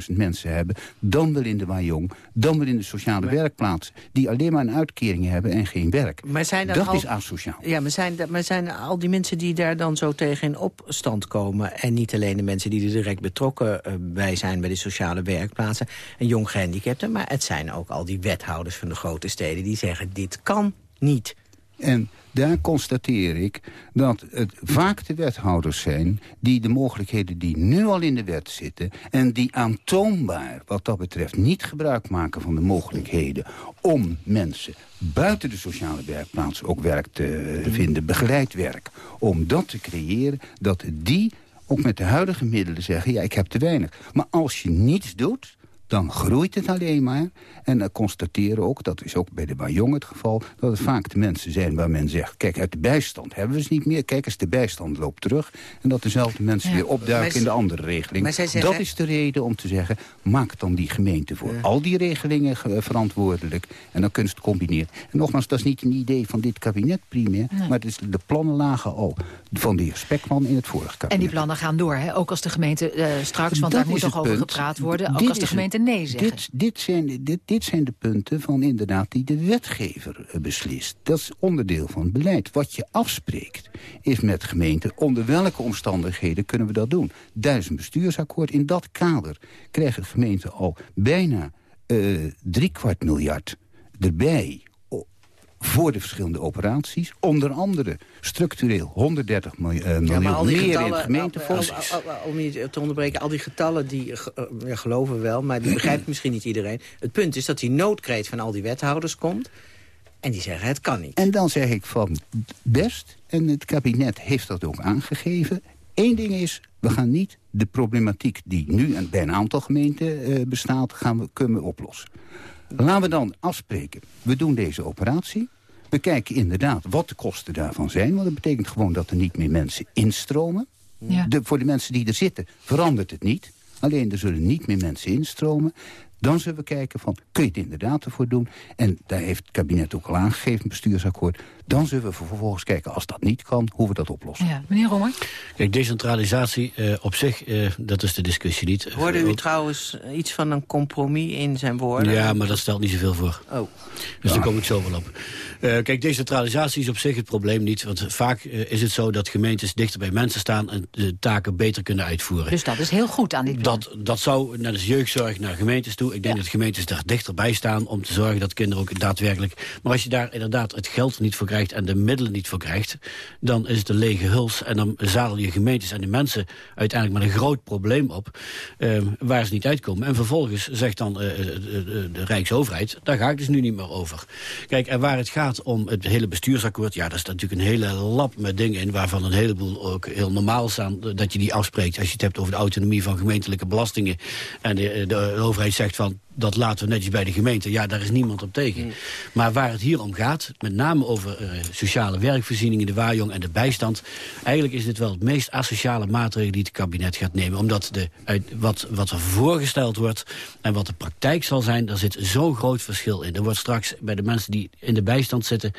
S12: 500.000 mensen hebben. Dan wel in de Wajong, dan wel in de sociale werkplaatsen... die alleen maar een uitkering hebben en geen werk.
S11: Maar zijn dat
S12: dat
S11: al-
S12: is asociaal.
S11: Ja, maar zijn, maar zijn al die mensen die daar dan zo tegen in opstand komen... en niet alleen de mensen die er direct betrokken eh, bij zijn... bij de sociale werkplaatsen en jong gehandicapten... maar het zijn ook al die wethouders van de grote steden... die zeggen, dit kan niet.
S12: En daar constateer ik dat het vaak de wethouders zijn... die de mogelijkheden die nu al in de wet zitten... en die aantoonbaar wat dat betreft niet gebruik maken van de mogelijkheden... om mensen buiten de sociale werkplaats ook werk te vinden, begeleid werk... om dat te creëren, dat die ook met de huidige middelen zeggen... ja, ik heb te weinig. Maar als je niets doet, dan groeit het alleen maar. En dan constateren ook, dat is ook bij de Bajong het geval... dat het vaak de mensen zijn waar men zegt... kijk, uit de bijstand hebben we ze niet meer. Kijk eens, de bijstand loopt terug. En dat dezelfde mensen weer opduiken in de andere regeling. Dat is de reden om te zeggen... maak dan die gemeente voor al die regelingen verantwoordelijk. En dan kun je het combineren. En nogmaals, dat is niet een idee van dit kabinet primair... maar het is de plannen lagen al van de heer Spekman in het vorige kabinet.
S10: En die plannen gaan door, hè? ook als de gemeente uh, straks... want
S12: Dat
S10: daar moet toch over gepraat worden, ook als de gemeente nee.
S12: Dit, dit, zijn, dit, dit zijn de punten van inderdaad die de wetgever eh, beslist. Dat is onderdeel van het beleid. Wat je afspreekt is met gemeenten... onder welke omstandigheden kunnen we dat doen. Duizend bestuursakkoord. In dat kader krijgen gemeenten al bijna eh drie kwart miljard erbij voor de verschillende operaties. Onder andere structureel 130 miljoen, eh, miljoen
S11: maar al die
S12: meer in
S11: getallen,
S12: het gemeentefonds.
S11: om je te onderbreken, al die getallen die ge- eh, ja, geloven we wel, maar die begrijpt *clears throat* misschien niet iedereen. Het punt is dat die noodkreet van al die wethouders komt. En die zeggen, het kan niet.
S12: En dan zeg ik van best, en het kabinet heeft dat ook aangegeven... Eén ding is, we gaan niet de problematiek die nu bij een aantal gemeenten eh, bestaat... Gaan we, kunnen we oplossen. Laten we dan afspreken, we doen deze operatie... We kijken inderdaad wat de kosten daarvan zijn. Want dat betekent gewoon dat er niet meer mensen instromen.
S10: Ja.
S12: De, voor de mensen die er zitten verandert het niet. Alleen er zullen niet meer mensen instromen. Dan zullen we kijken van, kun je het inderdaad ervoor doen? En daar heeft het kabinet ook al aangegeven, een bestuursakkoord. Dan zullen we vervolgens kijken, als dat niet kan, hoe we dat oplossen.
S10: Ja, meneer Ronger?
S13: Kijk, decentralisatie eh, op zich, eh, dat is de discussie niet.
S11: Hoorde u
S13: Ook-
S11: trouwens eh, iets van een compromis in zijn woorden?
S13: Ja, maar dat stelt niet zoveel voor.
S11: Oh.
S13: Dus daar kom ik zo wel op. Eh, kijk, decentralisatie is op zich het probleem niet. Want vaak eh, is het zo dat gemeentes dichter bij mensen staan... en de taken beter kunnen uitvoeren.
S10: Dus dat is heel goed aan dit plan.
S13: Dat, dat zou, net als jeugdzorg, naar gemeentes toe. Ik denk dat gemeentes daar dichterbij staan om te zorgen dat kinderen ook daadwerkelijk... Maar als je daar inderdaad het geld niet voor krijgt en de middelen niet voor krijgt... dan is het een lege huls en dan zadel je gemeentes en de mensen uiteindelijk met een groot probleem op... eh, waar ze niet uitkomen. En vervolgens zegt dan eh, de, de, Rijksoverheid, daar ga ik dus nu niet meer over. Kijk, en waar het gaat om het hele bestuursakkoord... ja, daar staat natuurlijk een hele lap met dingen in... waarvan een heleboel ook heel normaal staan dat je die afspreekt. Als je het hebt over de autonomie van gemeentelijke belastingen... en de, de overheid zegt van dat laten we netjes bij de gemeente. Ja, daar is niemand op tegen. Maar waar het hier om gaat, met name over eh, sociale werkvoorzieningen... de waaijong en de bijstand... eigenlijk is dit wel het meest asociale maatregel die het kabinet gaat nemen. Omdat de, uit, wat, wat er voorgesteld wordt en wat de praktijk zal zijn... daar zit zo'n groot verschil in. Er wordt straks bij de mensen die in de bijstand zitten...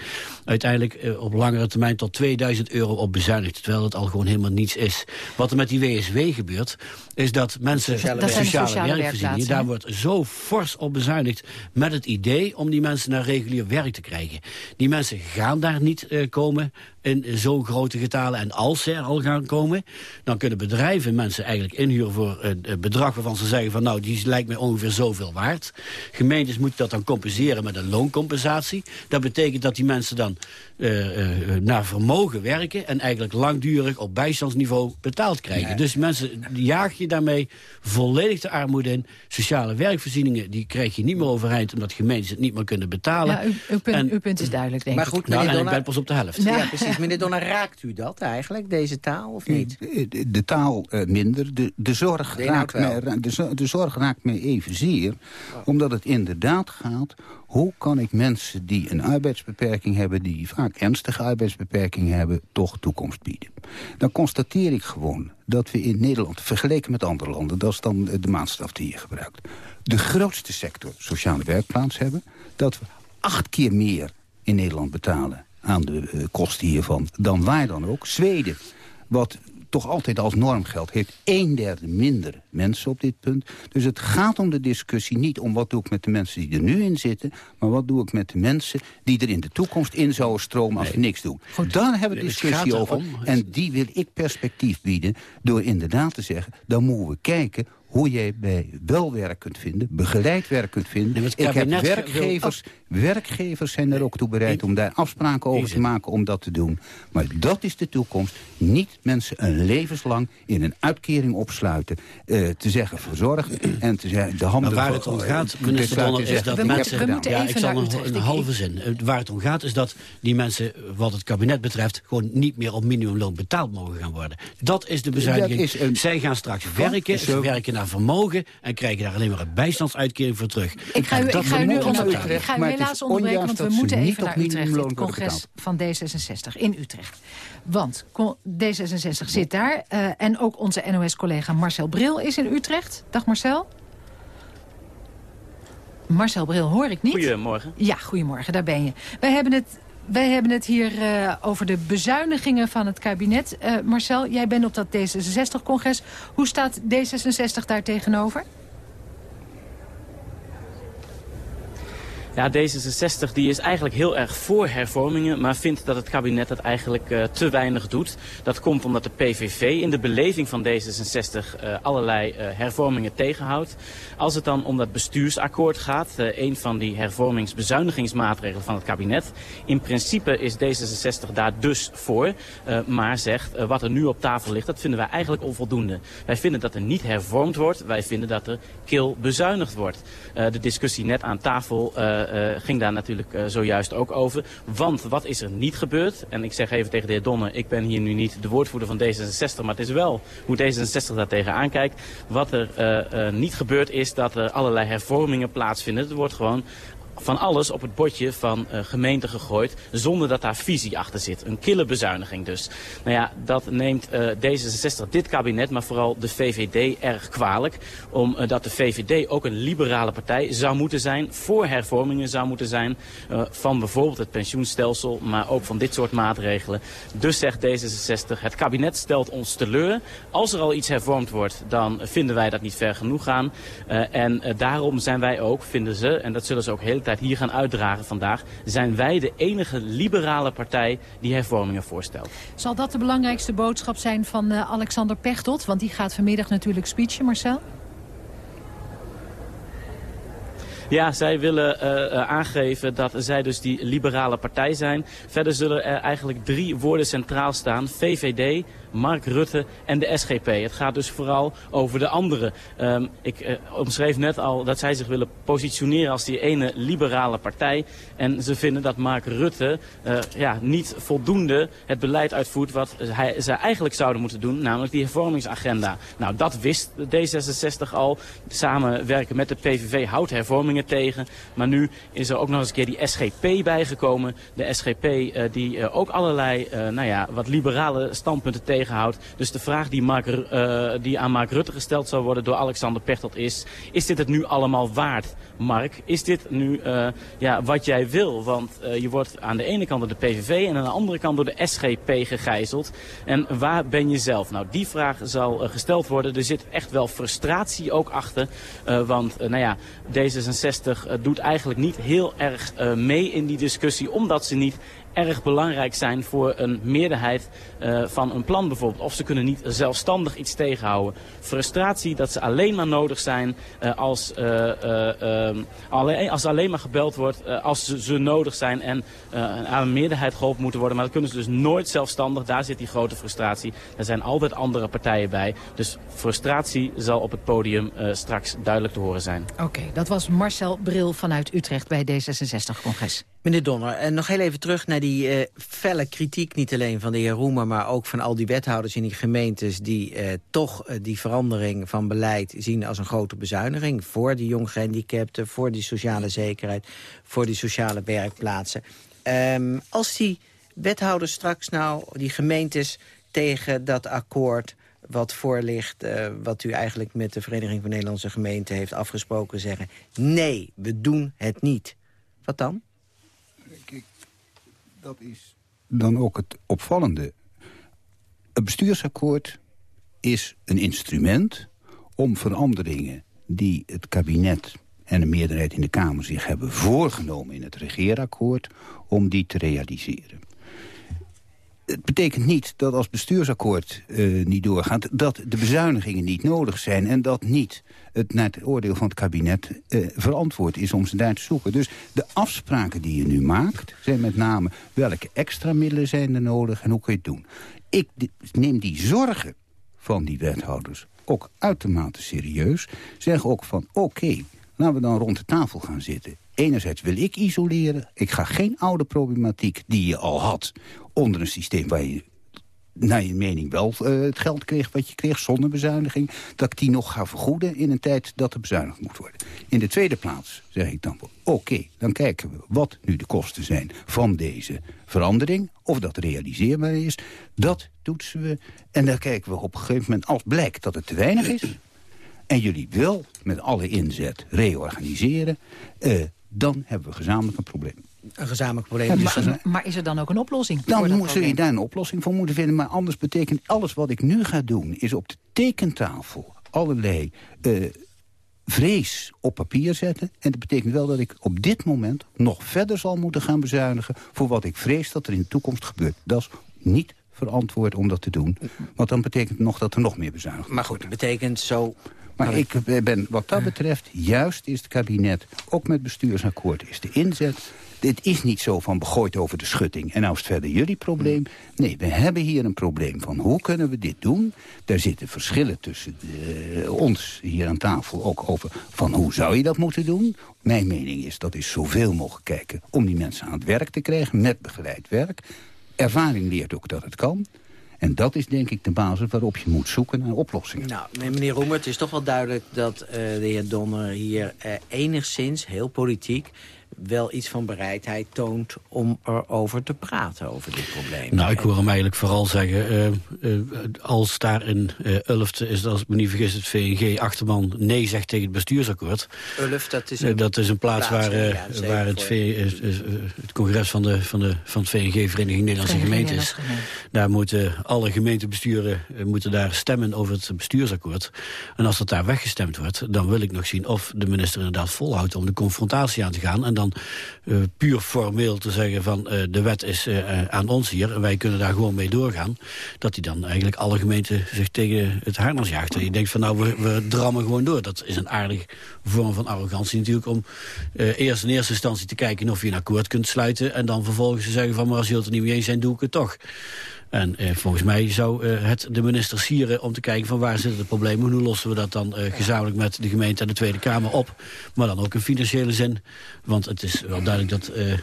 S13: uiteindelijk eh, op langere termijn tot 2000 euro op bezuinigd. Terwijl het al gewoon helemaal niets is. Wat er met die WSW gebeurt, is dat mensen...
S11: Sociale
S10: Dat
S13: sociale
S10: sociale
S13: werkvoorzieningen, daar wordt zo fors op bezuinigd... met het idee om die mensen naar regulier werk te krijgen. Die mensen gaan daar niet eh, komen in zo'n grote getalen. En als ze er al gaan komen, dan kunnen bedrijven mensen eigenlijk inhuren... voor een bedrag waarvan ze zeggen van... nou, die lijkt mij ongeveer zoveel waard. Gemeentes moeten dat dan compenseren met een looncompensatie. Dat betekent dat die mensen dan eh, eh, naar vermogen werken... en eigenlijk langdurig op bijstandsniveau betaald krijgen. Dus mensen jaag je daarmee volledig de armoede in. Sociale werkvoorzieningen die krijg je niet meer overeind... omdat gemeentes het niet meer kunnen betalen.
S10: Ja, uw, uw, punt,
S13: En-
S10: uw punt is duidelijk, denk
S11: Maar
S10: ik.
S11: goed,
S13: nou, en ik ben pas op de helft.
S11: Ja, precies. Meneer Donner, raakt u dat eigenlijk, deze taal, of niet?
S12: De, de taal eh, minder. De, de, zorg
S11: De
S12: raakt mij, de, zo- de zorg raakt mij evenzeer. Omdat het inderdaad gaat... hoe kan ik mensen die een arbeidsbeperking hebben... die vaak ernstige arbeidsbeperkingen hebben... toch toekomst bieden. Dan constateer ik gewoon dat we in Nederland... vergeleken met andere landen, dat is dan de maatstaf die je gebruikt... de grootste sector sociale werkplaats hebben... dat we acht keer meer in Nederland betalen aan de eh, kosten hiervan... dan waar dan ook. Zweden, wat toch altijd als norm geldt... heeft een derde minder mensen op dit punt. Dus het gaat om de discussie niet om wat doe ik met de mensen die er nu in zitten... maar wat doe ik met de mensen die er in de toekomst in zouden stromen als we niks doen. Daar hebben we discussie over. En die wil ik perspectief bieden door inderdaad te zeggen... dan moeten we kijken hoe jij bij wel werk kunt vinden, begeleid werk kunt vinden.
S13: Nee,
S12: ik heb
S13: kabinet wil-
S12: werkgevers, werkgevers zijn er ook toe bereid om daar afspraken over te maken om dat te doen. Maar dat is de toekomst. Niet mensen een levenslang in een uitkering opsluiten. eh, te zeggen verzorgen en te zeggen de handen...
S13: Maar waar het om gaat, minister Donner, is dat mensen...
S10: moeten
S13: ja,
S10: even
S13: ik zal
S10: naar
S13: een, een halve zin. Eh, Waar het om gaat is dat die mensen, wat het kabinet betreft... gewoon niet meer op minimumloon betaald mogen gaan worden. Dat is de bezuiniging.
S12: Dat is een-
S13: Zij gaan straks werken, ze werken naar vermogen... en krijgen daar alleen maar een bijstandsuitkering voor terug.
S10: Ik ga u, ik ga u nu onderbreken. Ik ga u helaas onderbreken, want we moeten even naar Utrecht. Het congres van D66 in Utrecht. Want con- D66 zit daar. eh, en ook onze NOS-collega Marcel Bril is in Utrecht. Dag Marcel. Marcel Bril hoor ik niet.
S22: Goedemorgen.
S10: Ja, goedemorgen, daar ben je. Wij hebben het, wij hebben het hier eh, over de bezuinigingen van het kabinet. Eh, Marcel, jij bent op dat D66-congres. Hoe staat D66 daar tegenover?
S22: Ja, D66 die is eigenlijk heel erg voor hervormingen, maar vindt dat het kabinet dat eigenlijk eh, te weinig doet. Dat komt omdat de PVV in de beleving van D66 eh, allerlei eh, hervormingen tegenhoudt. Als het dan om dat bestuursakkoord gaat, een van die hervormingsbezuinigingsmaatregelen van het kabinet. In principe is D66 daar dus voor, maar zegt wat er nu op tafel ligt, dat vinden wij eigenlijk onvoldoende. Wij vinden dat er niet hervormd wordt, wij vinden dat er kil bezuinigd wordt. De discussie net aan tafel ging daar natuurlijk eh, zojuist ook over. Want wat is er niet gebeurd? En ik zeg even tegen de heer Donner, ik ben hier nu niet de woordvoerder van D66, maar het is wel hoe D66 daar tegenaan kijkt. Wat er eh, eh, niet gebeurd is dat er allerlei hervormingen plaatsvinden. Er wordt gewoon van alles op het bordje van uh, gemeente gegooid... zonder dat daar visie achter zit. Een kille bezuiniging dus. Nou ja, dat neemt uh, D66, dit kabinet, maar vooral de VVD erg kwalijk. Omdat uh, de VVD ook een liberale partij zou moeten zijn... voor hervormingen zou moeten zijn... Van bijvoorbeeld het pensioenstelsel, maar ook van dit soort maatregelen. Dus zegt D66, het kabinet stelt ons teleur. Als er al iets hervormd wordt, dan vinden wij dat niet ver genoeg gaan. En daarom zijn wij ook, vinden ze, en dat zullen ze ook heel tijd hier gaan uitdragen vandaag... zijn wij de enige liberale partij die hervormingen voorstelt.
S10: Zal dat de belangrijkste boodschap zijn van uh, Alexander Pechtold? Want die gaat vanmiddag natuurlijk speechen, Marcel.
S22: Ja, zij willen uh, uh, aangeven dat zij dus die liberale partij zijn. Verder zullen er eigenlijk drie woorden centraal staan. VVD, Mark Rutte en de SGP. Het gaat dus vooral over de anderen. Um, ik uh, omschreef net al dat zij zich willen positioneren als die ene liberale partij. En ze vinden dat Mark Rutte uh, ja, niet voldoende het beleid uitvoert wat hij, ze eigenlijk zouden moeten doen. Namelijk die hervormingsagenda. Nou, dat wist D66 al. Samenwerken met de PVV houdt hervormingen tegen. Maar nu is er ook nog eens een keer die SGP bijgekomen. De SGP uh, die ook allerlei nou ja, wat liberale standpunten Dus de vraag die, Mark, die aan Mark Rutte gesteld zou worden door Alexander Pechtold is... is dit het nu allemaal waard, Mark? Is dit nu ja, wat jij wil? Want je wordt aan de ene kant door de PVV en aan de andere kant door de SGP gegijzeld. En waar ben je zelf? Nou, die vraag zal gesteld worden. Er zit echt wel frustratie ook achter. want nou ja, D66 doet eigenlijk niet heel erg mee in die discussie, omdat ze niet erg belangrijk zijn voor een meerderheid uh, van een plan bijvoorbeeld. Of ze kunnen niet zelfstandig iets tegenhouden. Frustratie dat ze alleen maar nodig zijn uh, als, uh, alleen, als alleen maar gebeld wordt als ze, ze, nodig zijn en aan een meerderheid geholpen moeten worden. Maar dat kunnen ze dus nooit zelfstandig. Daar zit die grote frustratie. Er zijn altijd andere partijen bij. Dus frustratie zal op het podium straks duidelijk te horen zijn.
S10: Oké, dat was Marcel Bril vanuit Utrecht bij D66-congres.
S11: Meneer Donner, en nog heel even terug naar die uh, felle kritiek... niet alleen van de heer Roemer, maar ook van al die wethouders in die gemeentes... die uh, toch die verandering van beleid zien als een grote bezuiniging... voor die jong gehandicapten, voor die sociale zekerheid... voor die sociale werkplaatsen. Um, als die wethouders straks nou, die gemeentes tegen dat akkoord wat voor ligt, wat u eigenlijk met de Vereniging van Nederlandse Gemeenten heeft afgesproken, zeggen... nee, we doen het niet. Wat dan?
S12: Dat is dan ook het opvallende. Een bestuursakkoord is een instrument om veranderingen die het kabinet en de meerderheid in de Kamer zich hebben voorgenomen in het regeerakkoord, om die te realiseren. Het betekent niet dat als bestuursakkoord uh, niet doorgaat... dat de bezuinigingen niet nodig zijn... en dat niet het naar het oordeel van het kabinet uh, verantwoord is om ze daar te zoeken. Dus de afspraken die je nu maakt... zijn met name welke extra middelen zijn er nodig en hoe kun je het doen. Ik neem die zorgen van die wethouders ook uitermate serieus. Zeg ook van oké, laten we dan rond de tafel gaan zitten. Enerzijds wil ik isoleren. Ik ga geen oude problematiek die je al had onder een systeem waar je naar je mening wel uh, het geld kreeg wat je kreeg zonder bezuiniging... dat ik die nog ga vergoeden in een tijd dat er bezuinigd moet worden. In de tweede plaats zeg ik dan, oké, dan kijken we wat nu de kosten zijn van deze verandering. Of dat realiseerbaar is, dat toetsen we. En dan kijken we op een gegeven moment, als blijkt dat het te weinig is... en jullie wel met alle inzet reorganiseren... Uh, dan hebben we gezamenlijk een probleem
S11: een gezamenlijk probleem.
S10: maar, maar, is er dan ook een oplossing?
S12: Dan moet je daar een oplossing voor moeten vinden. Maar anders betekent alles wat ik nu ga doen... is op de tekentafel allerlei uh, vrees op papier zetten. En dat betekent wel dat ik op dit moment nog verder zal moeten gaan bezuinigen... voor wat ik vrees dat er in de toekomst gebeurt. Dat is niet verantwoord om dat te doen. Want dan betekent het nog dat er nog meer bezuinigd
S11: wordt. Maar goed, het betekent zo
S12: maar ik ben, wat dat betreft, juist is het kabinet, ook met bestuursakkoord, is de inzet dit is niet zo van begooid over de schutting. En nou is het verder jullie probleem. Nee, we hebben hier een probleem van hoe kunnen we dit doen. Daar zitten verschillen tussen de, eh, ons hier aan tafel ook over... van hoe zou je dat moeten doen. Mijn mening is dat is zoveel mogelijk kijken... om die mensen aan het werk te krijgen met begeleid werk. Ervaring leert ook dat het kan. En dat is denk ik de basis waarop je moet zoeken naar oplossingen.
S11: Nou, meneer Roemer, het is toch wel duidelijk dat uh, de heer Donner hier uh, enigszins, heel politiek wel iets van bereidheid toont om erover te praten, over dit probleem.
S13: Nou, ik hoor hem eigenlijk vooral zeggen, uh, uh, als daar in uh, Ulft is, als ik me niet vergis, het VNG-achterman nee zegt tegen het bestuursakkoord.
S11: Ulft, dat is een,
S13: dat is een plaats, waar, waar het, het congres van, de, van, de, van het VNG, Vereniging Nederlandse Gemeentes, daar moeten alle gemeentebesturen moeten daar stemmen over het bestuursakkoord. En als dat daar weggestemd wordt, dan wil ik nog zien of de minister inderdaad volhoudt om de confrontatie aan te gaan. En dan uh, puur formeel te zeggen van uh, de wet is uh, aan ons hier... en wij kunnen daar gewoon mee doorgaan... dat hij dan eigenlijk alle gemeenten zich tegen het harnas jaagt. En je denkt van nou, we, we drammen gewoon door. Dat is een aardige vorm van arrogantie natuurlijk... om eerst in eerste instantie te kijken of je een akkoord kunt sluiten... en dan vervolgens te zeggen van maar als je het er niet mee eens zijn, doe ik het toch. En eh, volgens mij zou eh, het de minister sieren om te kijken van waar zitten de problemen. En hoe lossen we dat dan eh, gezamenlijk met de gemeente en de Tweede Kamer op. Maar dan ook in financiële zin. Want het is wel duidelijk dat eh, eh,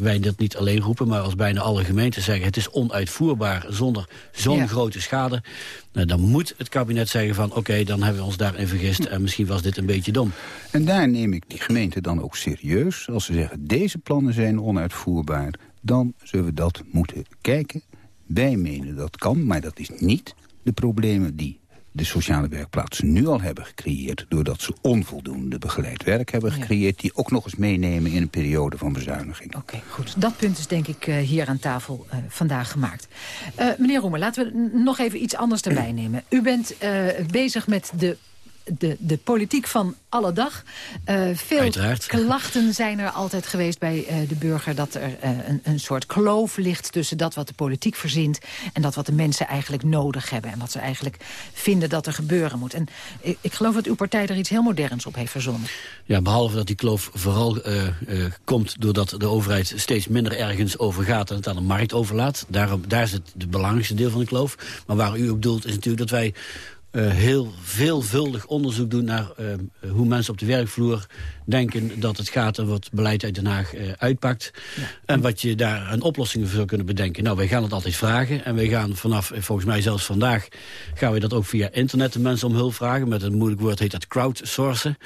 S13: wij dat niet alleen roepen. Maar als bijna alle gemeenten zeggen het is onuitvoerbaar zonder zo'n grote schade. Nou, dan moet het kabinet zeggen van oké, dan hebben we ons daarin vergist. En misschien was dit een beetje dom.
S12: En daar neem ik die gemeente dan ook serieus. Als ze zeggen deze plannen zijn onuitvoerbaar. Dan zullen we dat moeten kijken wij menen dat kan, maar dat is niet de problemen die de sociale werkplaatsen nu al hebben gecreëerd... doordat ze onvoldoende begeleid werk hebben gecreëerd... die ook nog eens meenemen in een periode van bezuiniging.
S10: Oké, goed. Dat punt is denk ik uh, hier aan tafel uh, vandaag gemaakt. Uh, meneer Roemer, laten we nog even iets anders erbij *clears throat* nemen. U bent bezig met de de, de politiek van alle dag. Uh, veel
S13: Uiteraard.
S10: klachten zijn er altijd geweest bij uh, de burger... dat er uh, een, een soort kloof ligt tussen dat wat de politiek verzint... en dat wat de mensen eigenlijk nodig hebben... en wat ze eigenlijk vinden dat er gebeuren moet. En ik, ik geloof dat uw partij er iets heel moderns op heeft verzonnen.
S13: Ja, behalve dat die kloof vooral komt... doordat de overheid steeds minder ergens over gaat... en het aan de markt overlaat. Daarom, daar zit het belangrijkste deel van de kloof. Maar waar u op doelt is natuurlijk dat wij uh, heel veelvuldig onderzoek doen naar uh, hoe mensen op de werkvloer denken dat het gaat en wat beleid uit Den Haag uh, uitpakt. Ja. En wat je daar een oplossing voor zou kunnen bedenken. Nou, wij gaan het altijd vragen. En wij gaan vanaf, volgens mij zelfs vandaag, gaan we dat ook via internet de mensen om hulp vragen. Met een moeilijk woord heet dat crowdsourcen.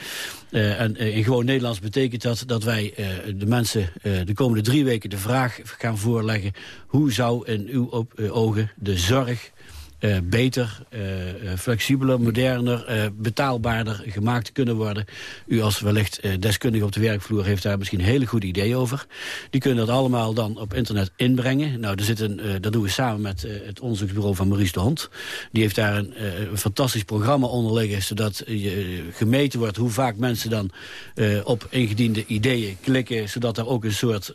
S13: en in gewoon Nederlands betekent dat dat wij de mensen de komende drie weken de vraag gaan voorleggen. Hoe zou in uw ogen de zorg uh, beter, uh, flexibeler, moderner, betaalbaarder gemaakt kunnen worden. U als wellicht deskundige op de werkvloer heeft daar misschien hele goede idee over. Die kunnen dat allemaal dan op internet inbrengen. Nou, er zit een, dat doen we samen met het onderzoeksbureau van Maurice de Hond. Die heeft daar een, een fantastisch programma onder liggen... zodat je gemeten wordt hoe vaak mensen dan op ingediende ideeën klikken... zodat er ook een soort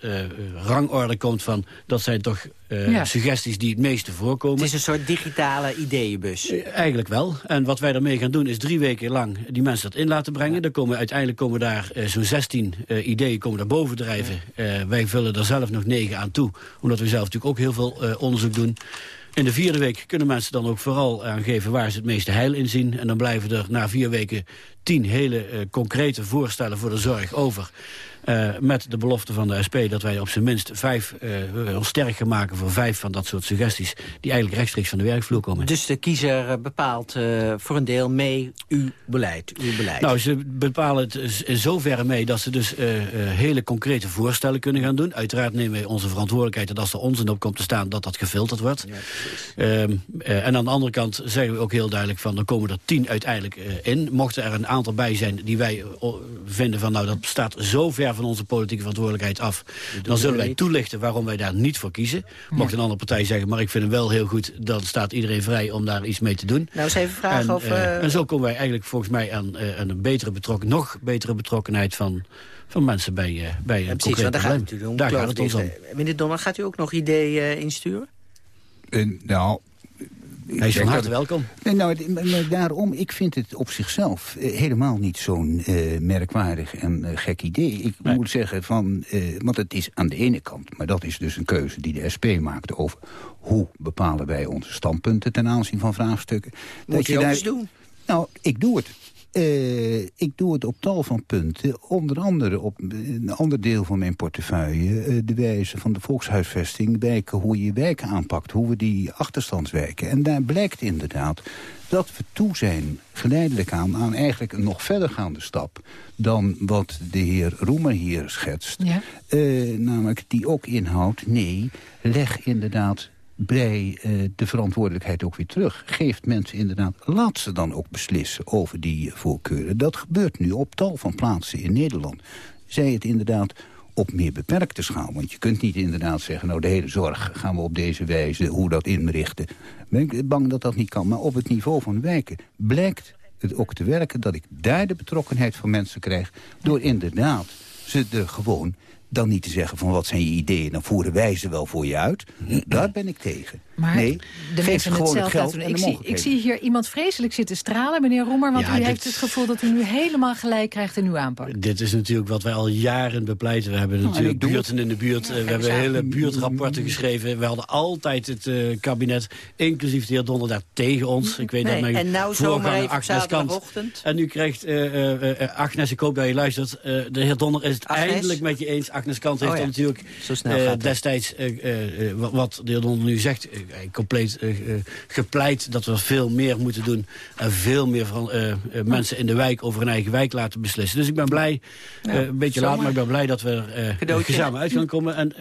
S13: rangorde komt van... dat zijn toch ja. suggesties die het meeste voorkomen. Het
S11: is een soort digitale ideeënbus.
S13: Eh, eigenlijk wel. En wat wij daarmee gaan doen is drie weken lang die mensen dat in laten brengen. Dan komen, uiteindelijk komen daar uh, zo'n 16 uh, ideeën komen daar boven drijven. Uh, wij vullen er zelf nog negen aan toe. Omdat we zelf natuurlijk ook heel veel onderzoek doen. In de vierde week kunnen mensen dan ook vooral aangeven waar ze het meeste heil in zien. En dan blijven er na vier weken tien hele concrete voorstellen voor de zorg over. Uh, met de belofte van de SP dat wij op zijn minst vijf, uh, ons sterk gaan maken voor vijf van dat soort suggesties... die eigenlijk rechtstreeks van de werkvloer komen.
S11: Dus de kiezer bepaalt uh, voor een deel mee uw beleid, uw beleid?
S13: Nou, ze bepalen het in zoverre mee dat ze dus hele concrete voorstellen kunnen gaan doen. Uiteraard nemen wij onze verantwoordelijkheid dat als er onzin op komt te staan... dat dat gefilterd wordt. Ja, en aan de andere kant zeggen we ook heel duidelijk van... dan komen er tien uiteindelijk in. Mochten er een aantal bij zijn die wij vinden van... nou, dat staat zo ver van onze politieke verantwoordelijkheid af. Dan zullen wij toelichten waarom wij daar niet voor kiezen. Mocht een andere partij zeggen, maar ik vind hem wel heel goed... dan staat iedereen vrij om daar iets mee te doen.
S11: Nou, eens even vragen
S13: en,
S11: of...
S13: Uh, en zo komen wij eigenlijk volgens mij aan, uh, een betere betrokken, nog betere betrokkenheid van van mensen bij, uh, bij een ja, precies, concreet
S11: daar
S13: probleem.
S11: Gaat het om,
S13: daar gaat het ons om.
S11: Meneer Donner, gaat u ook nog ideeën insturen?
S12: nou,
S13: hij is van harte welkom.
S12: Nee, nou, maar daarom, ik vind het op zichzelf uh, helemaal niet zo'n uh, merkwaardig en uh, gek idee. Ik nee. moet zeggen, van, want het is aan de ene kant... maar dat is dus een keuze die de SP maakt over... hoe bepalen wij onze standpunten ten aanzien van vraagstukken.
S11: Moet dat je, je ook daar... eens doen?
S12: Nou, ik doe het. Uh, ik doe het op tal van punten. Onder andere op een ander deel van mijn portefeuille... Uh, de wijze van de volkshuisvesting, wijken, hoe je wijken aanpakt. Hoe we die achterstandswijken. En daar blijkt inderdaad dat we toe zijn geleidelijk aan... aan eigenlijk een nog verdergaande stap... dan wat de heer Roemer hier schetst.
S10: Ja.
S12: Uh, namelijk die ook inhoudt, nee, leg inderdaad bij uh, de verantwoordelijkheid ook weer terug. Geeft mensen inderdaad, laat ze dan ook beslissen over die voorkeuren. Dat gebeurt nu op tal van plaatsen in Nederland. Zij het inderdaad op meer beperkte schaal. Want je kunt niet inderdaad zeggen, nou de hele zorg gaan we op deze wijze, hoe dat inrichten. Ben ik bang dat dat niet kan. Maar op het niveau van wijken blijkt het ook te werken dat ik daar de betrokkenheid van mensen krijg. Door inderdaad ze er gewoon dan niet te zeggen van wat zijn je ideeën, dan voeren wij ze wel voor je uit. Daar ben ik tegen.
S10: Maar
S12: nee,
S10: de
S12: geef ze gewoon het geld en
S10: ik,
S12: de
S10: zie, ik zie hier iemand vreselijk zitten stralen, meneer Roemer... want
S13: Ja,
S10: u
S13: dit-
S10: heeft het gevoel dat u nu helemaal gelijk krijgt in uw aanpak.
S13: Dit is natuurlijk wat wij al jaren bepleiten. We hebben
S12: Nou,
S13: natuurlijk buurten in de buurt. eh, we hebben hele buurtrapporten geschreven. We hadden altijd het eh, kabinet, inclusief de heer Donner, daar tegen ons. Ik weet
S11: Nee,
S13: dat mijn
S11: en nou
S13: voorganger Agnes Kant... En nu krijgt eh, eh, eh, Agnes, ik hoop dat je luistert... eh, de heer Donner is het
S11: Agnes?
S13: eindelijk met je eens. Agnes Kant heeft
S11: Oh ja.
S13: natuurlijk
S11: Zo snel
S13: eh, destijds... eh, eh, wat- de heer Donner nu zegt, compleet gepleit... dat we veel meer moeten doen... en veel meer van, mensen in de wijk over hun eigen wijk laten beslissen. Dus ik ben blij, eh, een beetje
S11: zomaar.
S13: laat, maar ik ben blij dat we er eh, samen uit gaan komen. En,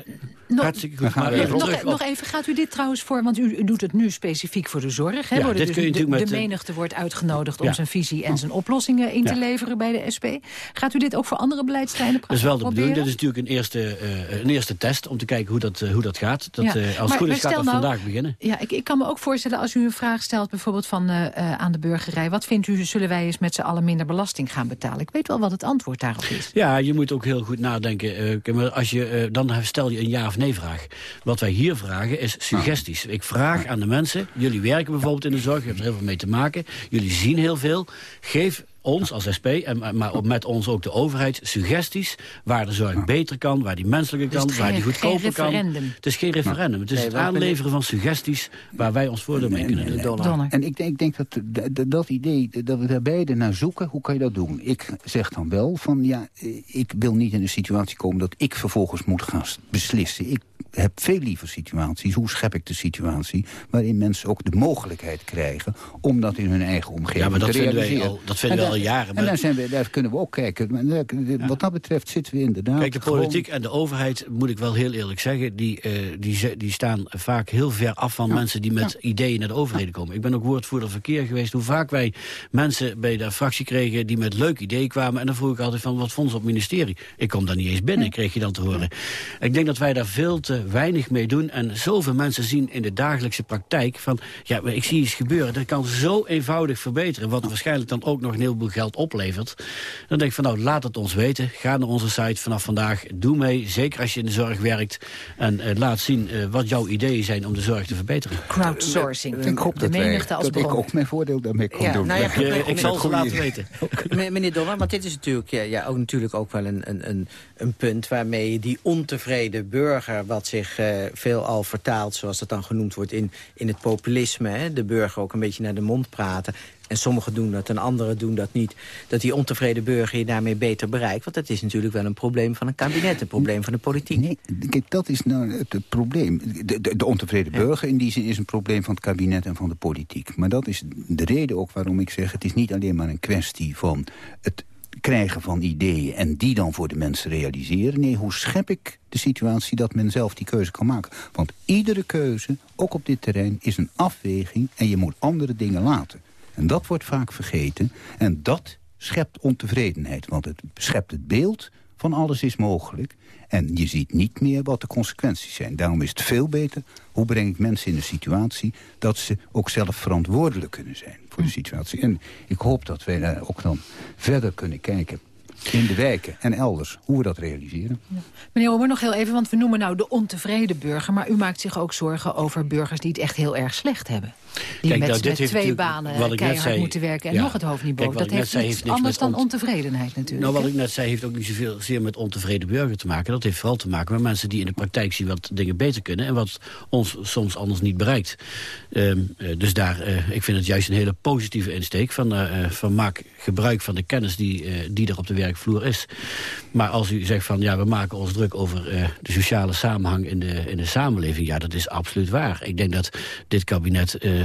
S10: Nog-
S13: hartstikke goed. Maar
S12: even
S10: Nog,
S13: terug
S10: nog
S13: op-
S10: even, gaat u dit trouwens voor, want u, u doet het nu specifiek voor de zorg. Hè?
S13: Ja,
S10: Worden
S13: dit
S10: dus
S13: kun je
S10: de,
S13: natuurlijk
S10: de
S13: met, eh,
S10: menigte wordt uitgenodigd om zijn visie en zijn oplossingen in te leveren bij de SP. Gaat u dit ook voor andere beleidsterreinen
S13: Dat is wel de
S10: proberen?
S13: bedoeling. Dit is natuurlijk een eerste, eh, een eerste test om te kijken hoe dat, eh, hoe dat gaat. Dat,
S10: Ja.
S13: eh, als het
S10: Maar-
S13: goed is gaat dat
S10: nou-
S13: vandaag beginnen.
S10: Ja, ik, ik kan me ook voorstellen als u een vraag stelt bijvoorbeeld van, aan de burgerij. Wat vindt u, zullen wij eens met z'n allen minder belasting gaan betalen? Ik weet wel wat het antwoord daarop is.
S13: Ja, je moet ook heel goed nadenken. maar als je, dan stel je een ja of nee vraag. Wat wij hier vragen is suggesties. Ik vraag aan de mensen, jullie werken bijvoorbeeld in de zorg, je hebt er heel veel mee te maken. Jullie zien heel veel. Geef ons als SP, en, maar met ons ook de overheid, suggesties waar de zorg beter kan, waar die menselijker kan, waar die goedkoper kan. Het is geen referendum. Het is
S11: Nee,
S13: het aanleveren van suggesties waar wij ons voordeel mee kunnen doen.
S10: Donner.
S12: En ik denk, ik denk dat, dat dat idee, dat we daar beide naar zoeken, hoe kan je dat doen? Ik zeg dan wel van, ja, ik wil niet in een situatie komen dat ik vervolgens moet gaan beslissen. Ik heb veel liever situaties, hoe schep ik de situatie, waarin mensen ook de mogelijkheid krijgen om dat in hun eigen omgeving
S13: Ja, maar dat
S12: te
S13: vinden wij
S12: realiseren.
S13: al- dat vinden
S12: En
S13: we al jaren,
S12: En
S13: maar-
S12: daar, zijn we, daar kunnen we ook kijken. Maar daar- Wat dat betreft zitten we inderdaad
S13: Kijk, de
S12: gewoon-
S13: politiek en de overheid, moet ik wel heel eerlijk zeggen... die, eh, die, die staan vaak heel ver af van mensen die met ideeën naar de overheden komen. Ik ben ook woordvoerder verkeer geweest. Hoe vaak wij mensen bij de fractie kregen die met leuk ideeën kwamen... en dan vroeg ik altijd van, wat vonden ze op het ministerie? Ik kom daar niet eens binnen, kreeg je dan te horen. Ik denk dat wij daar veel te weinig mee doen... en zoveel mensen zien in de dagelijkse praktijk van... ja, ik zie iets gebeuren, dat kan zo eenvoudig verbeteren... wat waarschijnlijk dan ook nog een heleboel geld oplevert. Dan denk ik van, nou, laat het ons weten. Ga naar onze site vanaf vandaag, doe mee, zeker als je in de zorg werkt... en eh, laat zien eh, wat jouw ideeën zijn om de zorg te verbeteren.
S10: Crowdsourcing.
S12: Ik hoop
S10: de
S12: dat, wij,
S10: als
S12: dat ik ook mijn voordeel daarmee kan
S11: Ja,
S12: doen.
S11: nou ja,
S13: Eh, ik zal
S12: Goeie-
S13: laten weten. *laughs*
S11: Me- Meneer Donner, want dit is natuurlijk ja, ja, ook, natuurlijk ook wel een, een, een, een punt... waarmee die ontevreden burger, wat zich eh, veelal vertaalt... zoals dat dan genoemd wordt in, in het populisme... Hè, de burger ook een beetje naar de mond praten... en sommigen doen dat en anderen doen dat niet... dat die ontevreden burger je daarmee beter bereikt. Want dat is natuurlijk wel een probleem van een kabinet, een probleem van de politiek.
S12: Nee, kijk, dat is nou het, het probleem. De, de, de ontevreden burger in die zin is een probleem van het kabinet en van de politiek. Maar dat is de reden ook waarom ik zeg... het is niet alleen maar een kwestie van het krijgen van ideeën en die dan voor de mensen realiseren. Nee, hoe schep ik de situatie dat men zelf die keuze kan maken? Want iedere keuze, ook op dit terrein, is een afweging en je moet andere dingen laten. En dat wordt vaak vergeten en dat schept ontevredenheid. Want het schept het beeld van alles is mogelijk. En je ziet niet meer wat de consequenties zijn. Daarom is het veel beter, hoe breng ik mensen in de situatie... dat ze ook zelf verantwoordelijk kunnen zijn voor de situatie. En ik hoop dat wij daar ook dan verder kunnen kijken in de wijken en elders, hoe we dat realiseren. Ja.
S10: Meneer Omer, nog heel even, want we noemen nou de ontevreden burger... maar u maakt zich ook zorgen over burgers die het echt heel erg slecht hebben. Die Kijk, met, nou, met twee banen keihard zei, moeten werken en nog het hoofd niet boven. dat heeft, zei, heeft niks anders dan ontevredenheid natuurlijk.
S13: Nou, wat ik net zei heeft ook niet zoveel zeer met ontevreden burger te maken. Dat heeft vooral te maken met mensen die in de praktijk zien wat dingen beter kunnen... en wat ons soms anders niet bereikt. Um, dus daar, uh, ik vind het juist een hele positieve insteek van, uh, van maak gebruik van de kennis die, uh, die er op de werkvloer is. Maar als u zegt van ja, we maken ons druk over de sociale samenhang in de, in de samenleving... ja, dat is absoluut waar. Ik denk dat dit kabinet uh,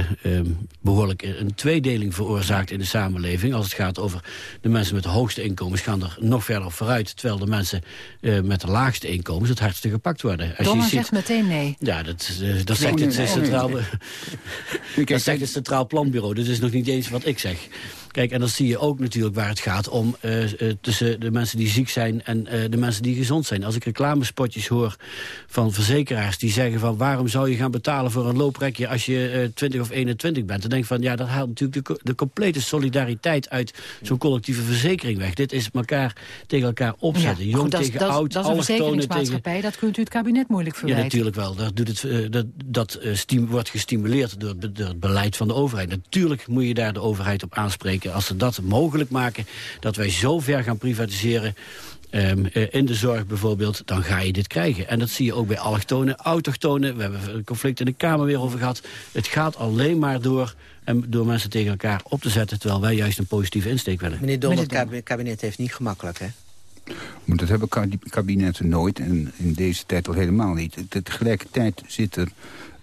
S13: behoorlijk een tweedeling veroorzaakt in de samenleving. Als het gaat over de mensen met de hoogste inkomens gaan er nog verder vooruit. Terwijl de mensen uh, met de laagste inkomens het hardste gepakt worden.
S10: Als Donner zegt meteen nee.
S13: Ja, dat, uh, dat zegt het Centraal, *laughs* dat zegt het Centraal Planbureau. Dat is nog niet eens wat ik zeg. Kijk, en dan zie je ook natuurlijk waar het gaat om... Uh, uh, tussen de mensen die ziek zijn en uh, de mensen die gezond zijn. Als ik reclamespotjes hoor van verzekeraars die zeggen van... waarom zou je gaan betalen voor een looprekje als je 20 of 21 bent? Dan denk ik van, ja, dat haalt natuurlijk de, de complete solidariteit... uit zo'n collectieve verzekering weg. Dit is elkaar tegen elkaar opzetten. Ja, Jong goed, tegen
S10: dat,
S13: oud,
S10: dat is een verzekeringsmaatschappij. Tegen... Dat kunt u het kabinet moeilijk verwijten.
S13: Ja, natuurlijk wel. Dat, doet het, dat, dat wordt gestimuleerd door, door het beleid van de overheid. Natuurlijk moet je daar de overheid op aanspreken als ze dat mogelijk maken, dat wij zo ver gaan privatiseren... Um, in de zorg bijvoorbeeld, dan ga je dit krijgen. En dat zie je ook bij allochtonen, autochtonen. We hebben een conflict in de Kamer weer over gehad. Het gaat alleen maar door, um, door mensen tegen elkaar op te zetten... terwijl wij juist een positieve insteek willen.
S11: Meneer Donner, het kabinet heeft niet gemakkelijk, hè?
S12: Maar dat hebben kabinetten nooit en in deze tijd al helemaal niet. Tegelijkertijd zit er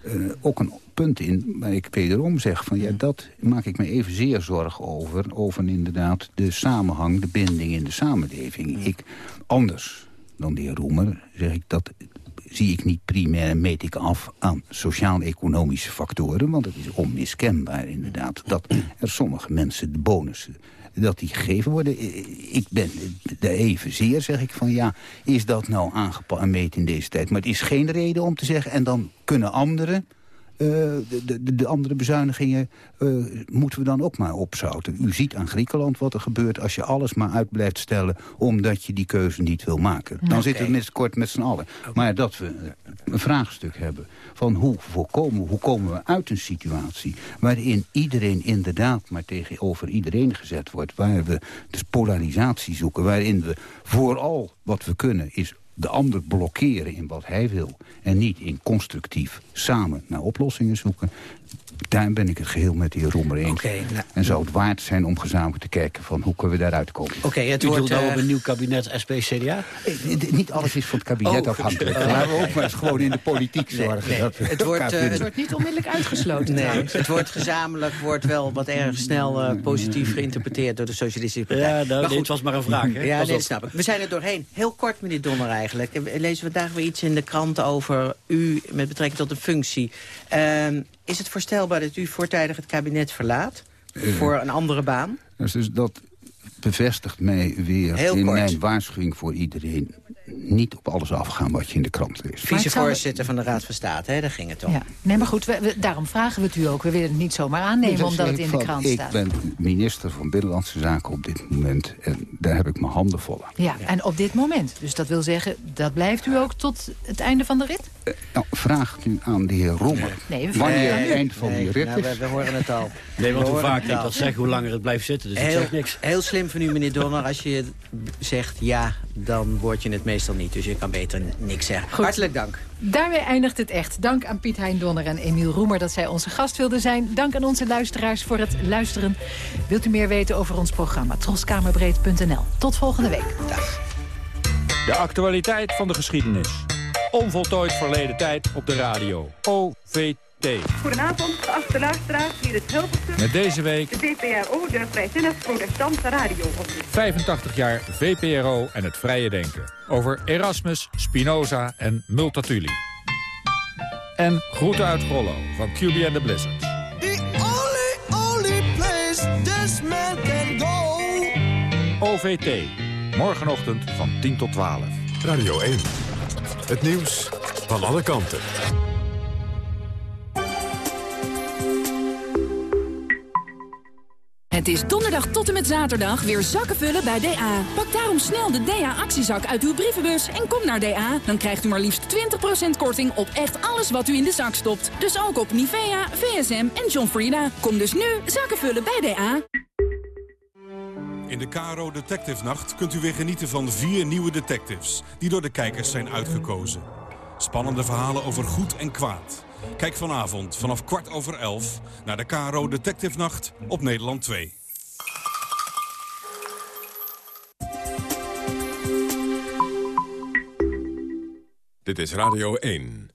S12: uh, ook een punt in waar ik wederom zeg... van ja, dat maak ik me evenzeer zorgen over... over inderdaad de samenhang, de binding in de samenleving. Ik, anders dan de heer Roemer, zeg ik dat zie ik niet primair en meet ik af aan sociaal-economische factoren. Want het is onmiskenbaar inderdaad dat *clears throat* er sommige mensen de bonussen dat die gegeven worden. Ik ben er evenzeer, zeg ik van ja, is dat nou aangepakt in deze tijd? Maar het is geen reden om te zeggen, en dan kunnen anderen de, de, de, andere bezuinigingen uh, moeten we dan ook maar opzouten. U ziet aan Griekenland wat er gebeurt als je alles maar uit blijft stellen... omdat je die keuze niet wil maken. Dan okay. zitten we kort met z'n allen. Okay. Maar dat we een vraagstuk hebben van hoe voorkomen, hoe komen we uit een situatie... waarin iedereen inderdaad maar tegenover iedereen gezet wordt... waar we dus polarisatie zoeken, waarin we vooral wat we kunnen is de ander blokkeren in wat hij wil... en niet in constructief samen naar oplossingen zoeken... daar ben ik het geheel met de heer Rommer eens. Okay, nou, en zou het waard zijn om gezamenlijk te kijken van hoe kunnen we daaruit komen.
S13: Oké, okay, het U wordt nou uh, een nieuw kabinet SP-CDA?
S12: Eh, niet alles is van het kabinet oh, afhankelijk. Uh, Laten we ook maar eens gewoon in de politiek zorgen. Nee, dat
S10: het, wordt, uh, het wordt niet onmiddellijk uitgesloten
S11: nee, Het wordt gezamenlijk wordt wel wat erg snel uh, positief geïnterpreteerd door de Socialistische Partij.
S13: Ja, nou, dit was maar een vraag. Hè?
S11: Ja, nee, snap ik. We zijn er doorheen. Heel kort, meneer Donner eigenlijk. Lezen we vandaag weer iets in de krant over u met betrekking tot de functie. Uh, is het voorstelbaar dat u voortijdig het kabinet verlaat? Uh, voor een andere baan?
S12: Dus dat bevestigt mij weer Heel in kort. mijn waarschuwing voor iedereen niet op alles afgaan wat je in de krant leest.
S11: Vicevoorzitter van de Raad van State, hè? daar ging het om. Ja.
S10: Nee, maar goed, we, we, daarom vragen we het u ook. We willen het niet zomaar aannemen omdat het in de krant
S12: ik
S10: staat.
S12: Ik ben minister van Binnenlandse Zaken op dit moment. En daar heb ik mijn handen vol aan.
S10: Ja, ja, en op dit moment. Dus dat wil zeggen, dat blijft u ook tot het einde van de rit?
S12: Uh, nou, vraagt u aan de heer Rommel. Nee, we Wanneer het eind van nee, die rit
S11: nou, we, we, horen het al.
S13: Nee, want hoe vaak ik dat zeg, hoe langer het blijft zitten. Dus heel,
S11: ik
S13: zeg niks.
S11: Heel slim van u, meneer Donner. Als je zegt ja, dan word je het mee meestal niet, dus je kan beter niks zeggen. Hartelijk dank.
S10: Daarmee eindigt het echt. Dank aan Piet Hein Donner en Emiel Roemer dat zij onze gast wilden zijn. Dank aan onze luisteraars voor het luisteren. Wilt u meer weten over ons programma? Troskamerbreed.nl. Tot volgende week.
S11: Dag.
S23: De actualiteit van de geschiedenis. Onvoltooid verleden tijd op de radio. OVT.
S24: Goedenavond, geachte luisteraars. Hier is Hilversum.
S23: Met deze week...
S24: De VPRO, de Vrijzinnig Protestantse Radio.
S23: 85 jaar VPRO en het vrije denken. Over Erasmus, Spinoza en Multatuli. En groeten uit Grollo van QB and the Blizzards.
S25: The only, only place this man can go.
S23: OVT. Morgenochtend van 10 tot 12.
S9: Radio 1. Het nieuws van alle kanten.
S8: Het is donderdag tot en met zaterdag weer zakken vullen bij DA. Pak daarom snel de DA-actiezak uit uw brievenbus en kom naar DA. Dan krijgt u maar liefst 20% korting op echt alles wat u in de zak stopt. Dus ook op Nivea, VSM en John Frieda. Kom dus nu zakken vullen bij DA.
S26: In de Caro Detective Nacht kunt u weer genieten van vier nieuwe detectives... die door de kijkers zijn uitgekozen. Spannende verhalen over goed en kwaad. Kijk vanavond vanaf kwart over elf naar de Caro Detective Nacht op Nederland 2.
S9: Dit is Radio 1.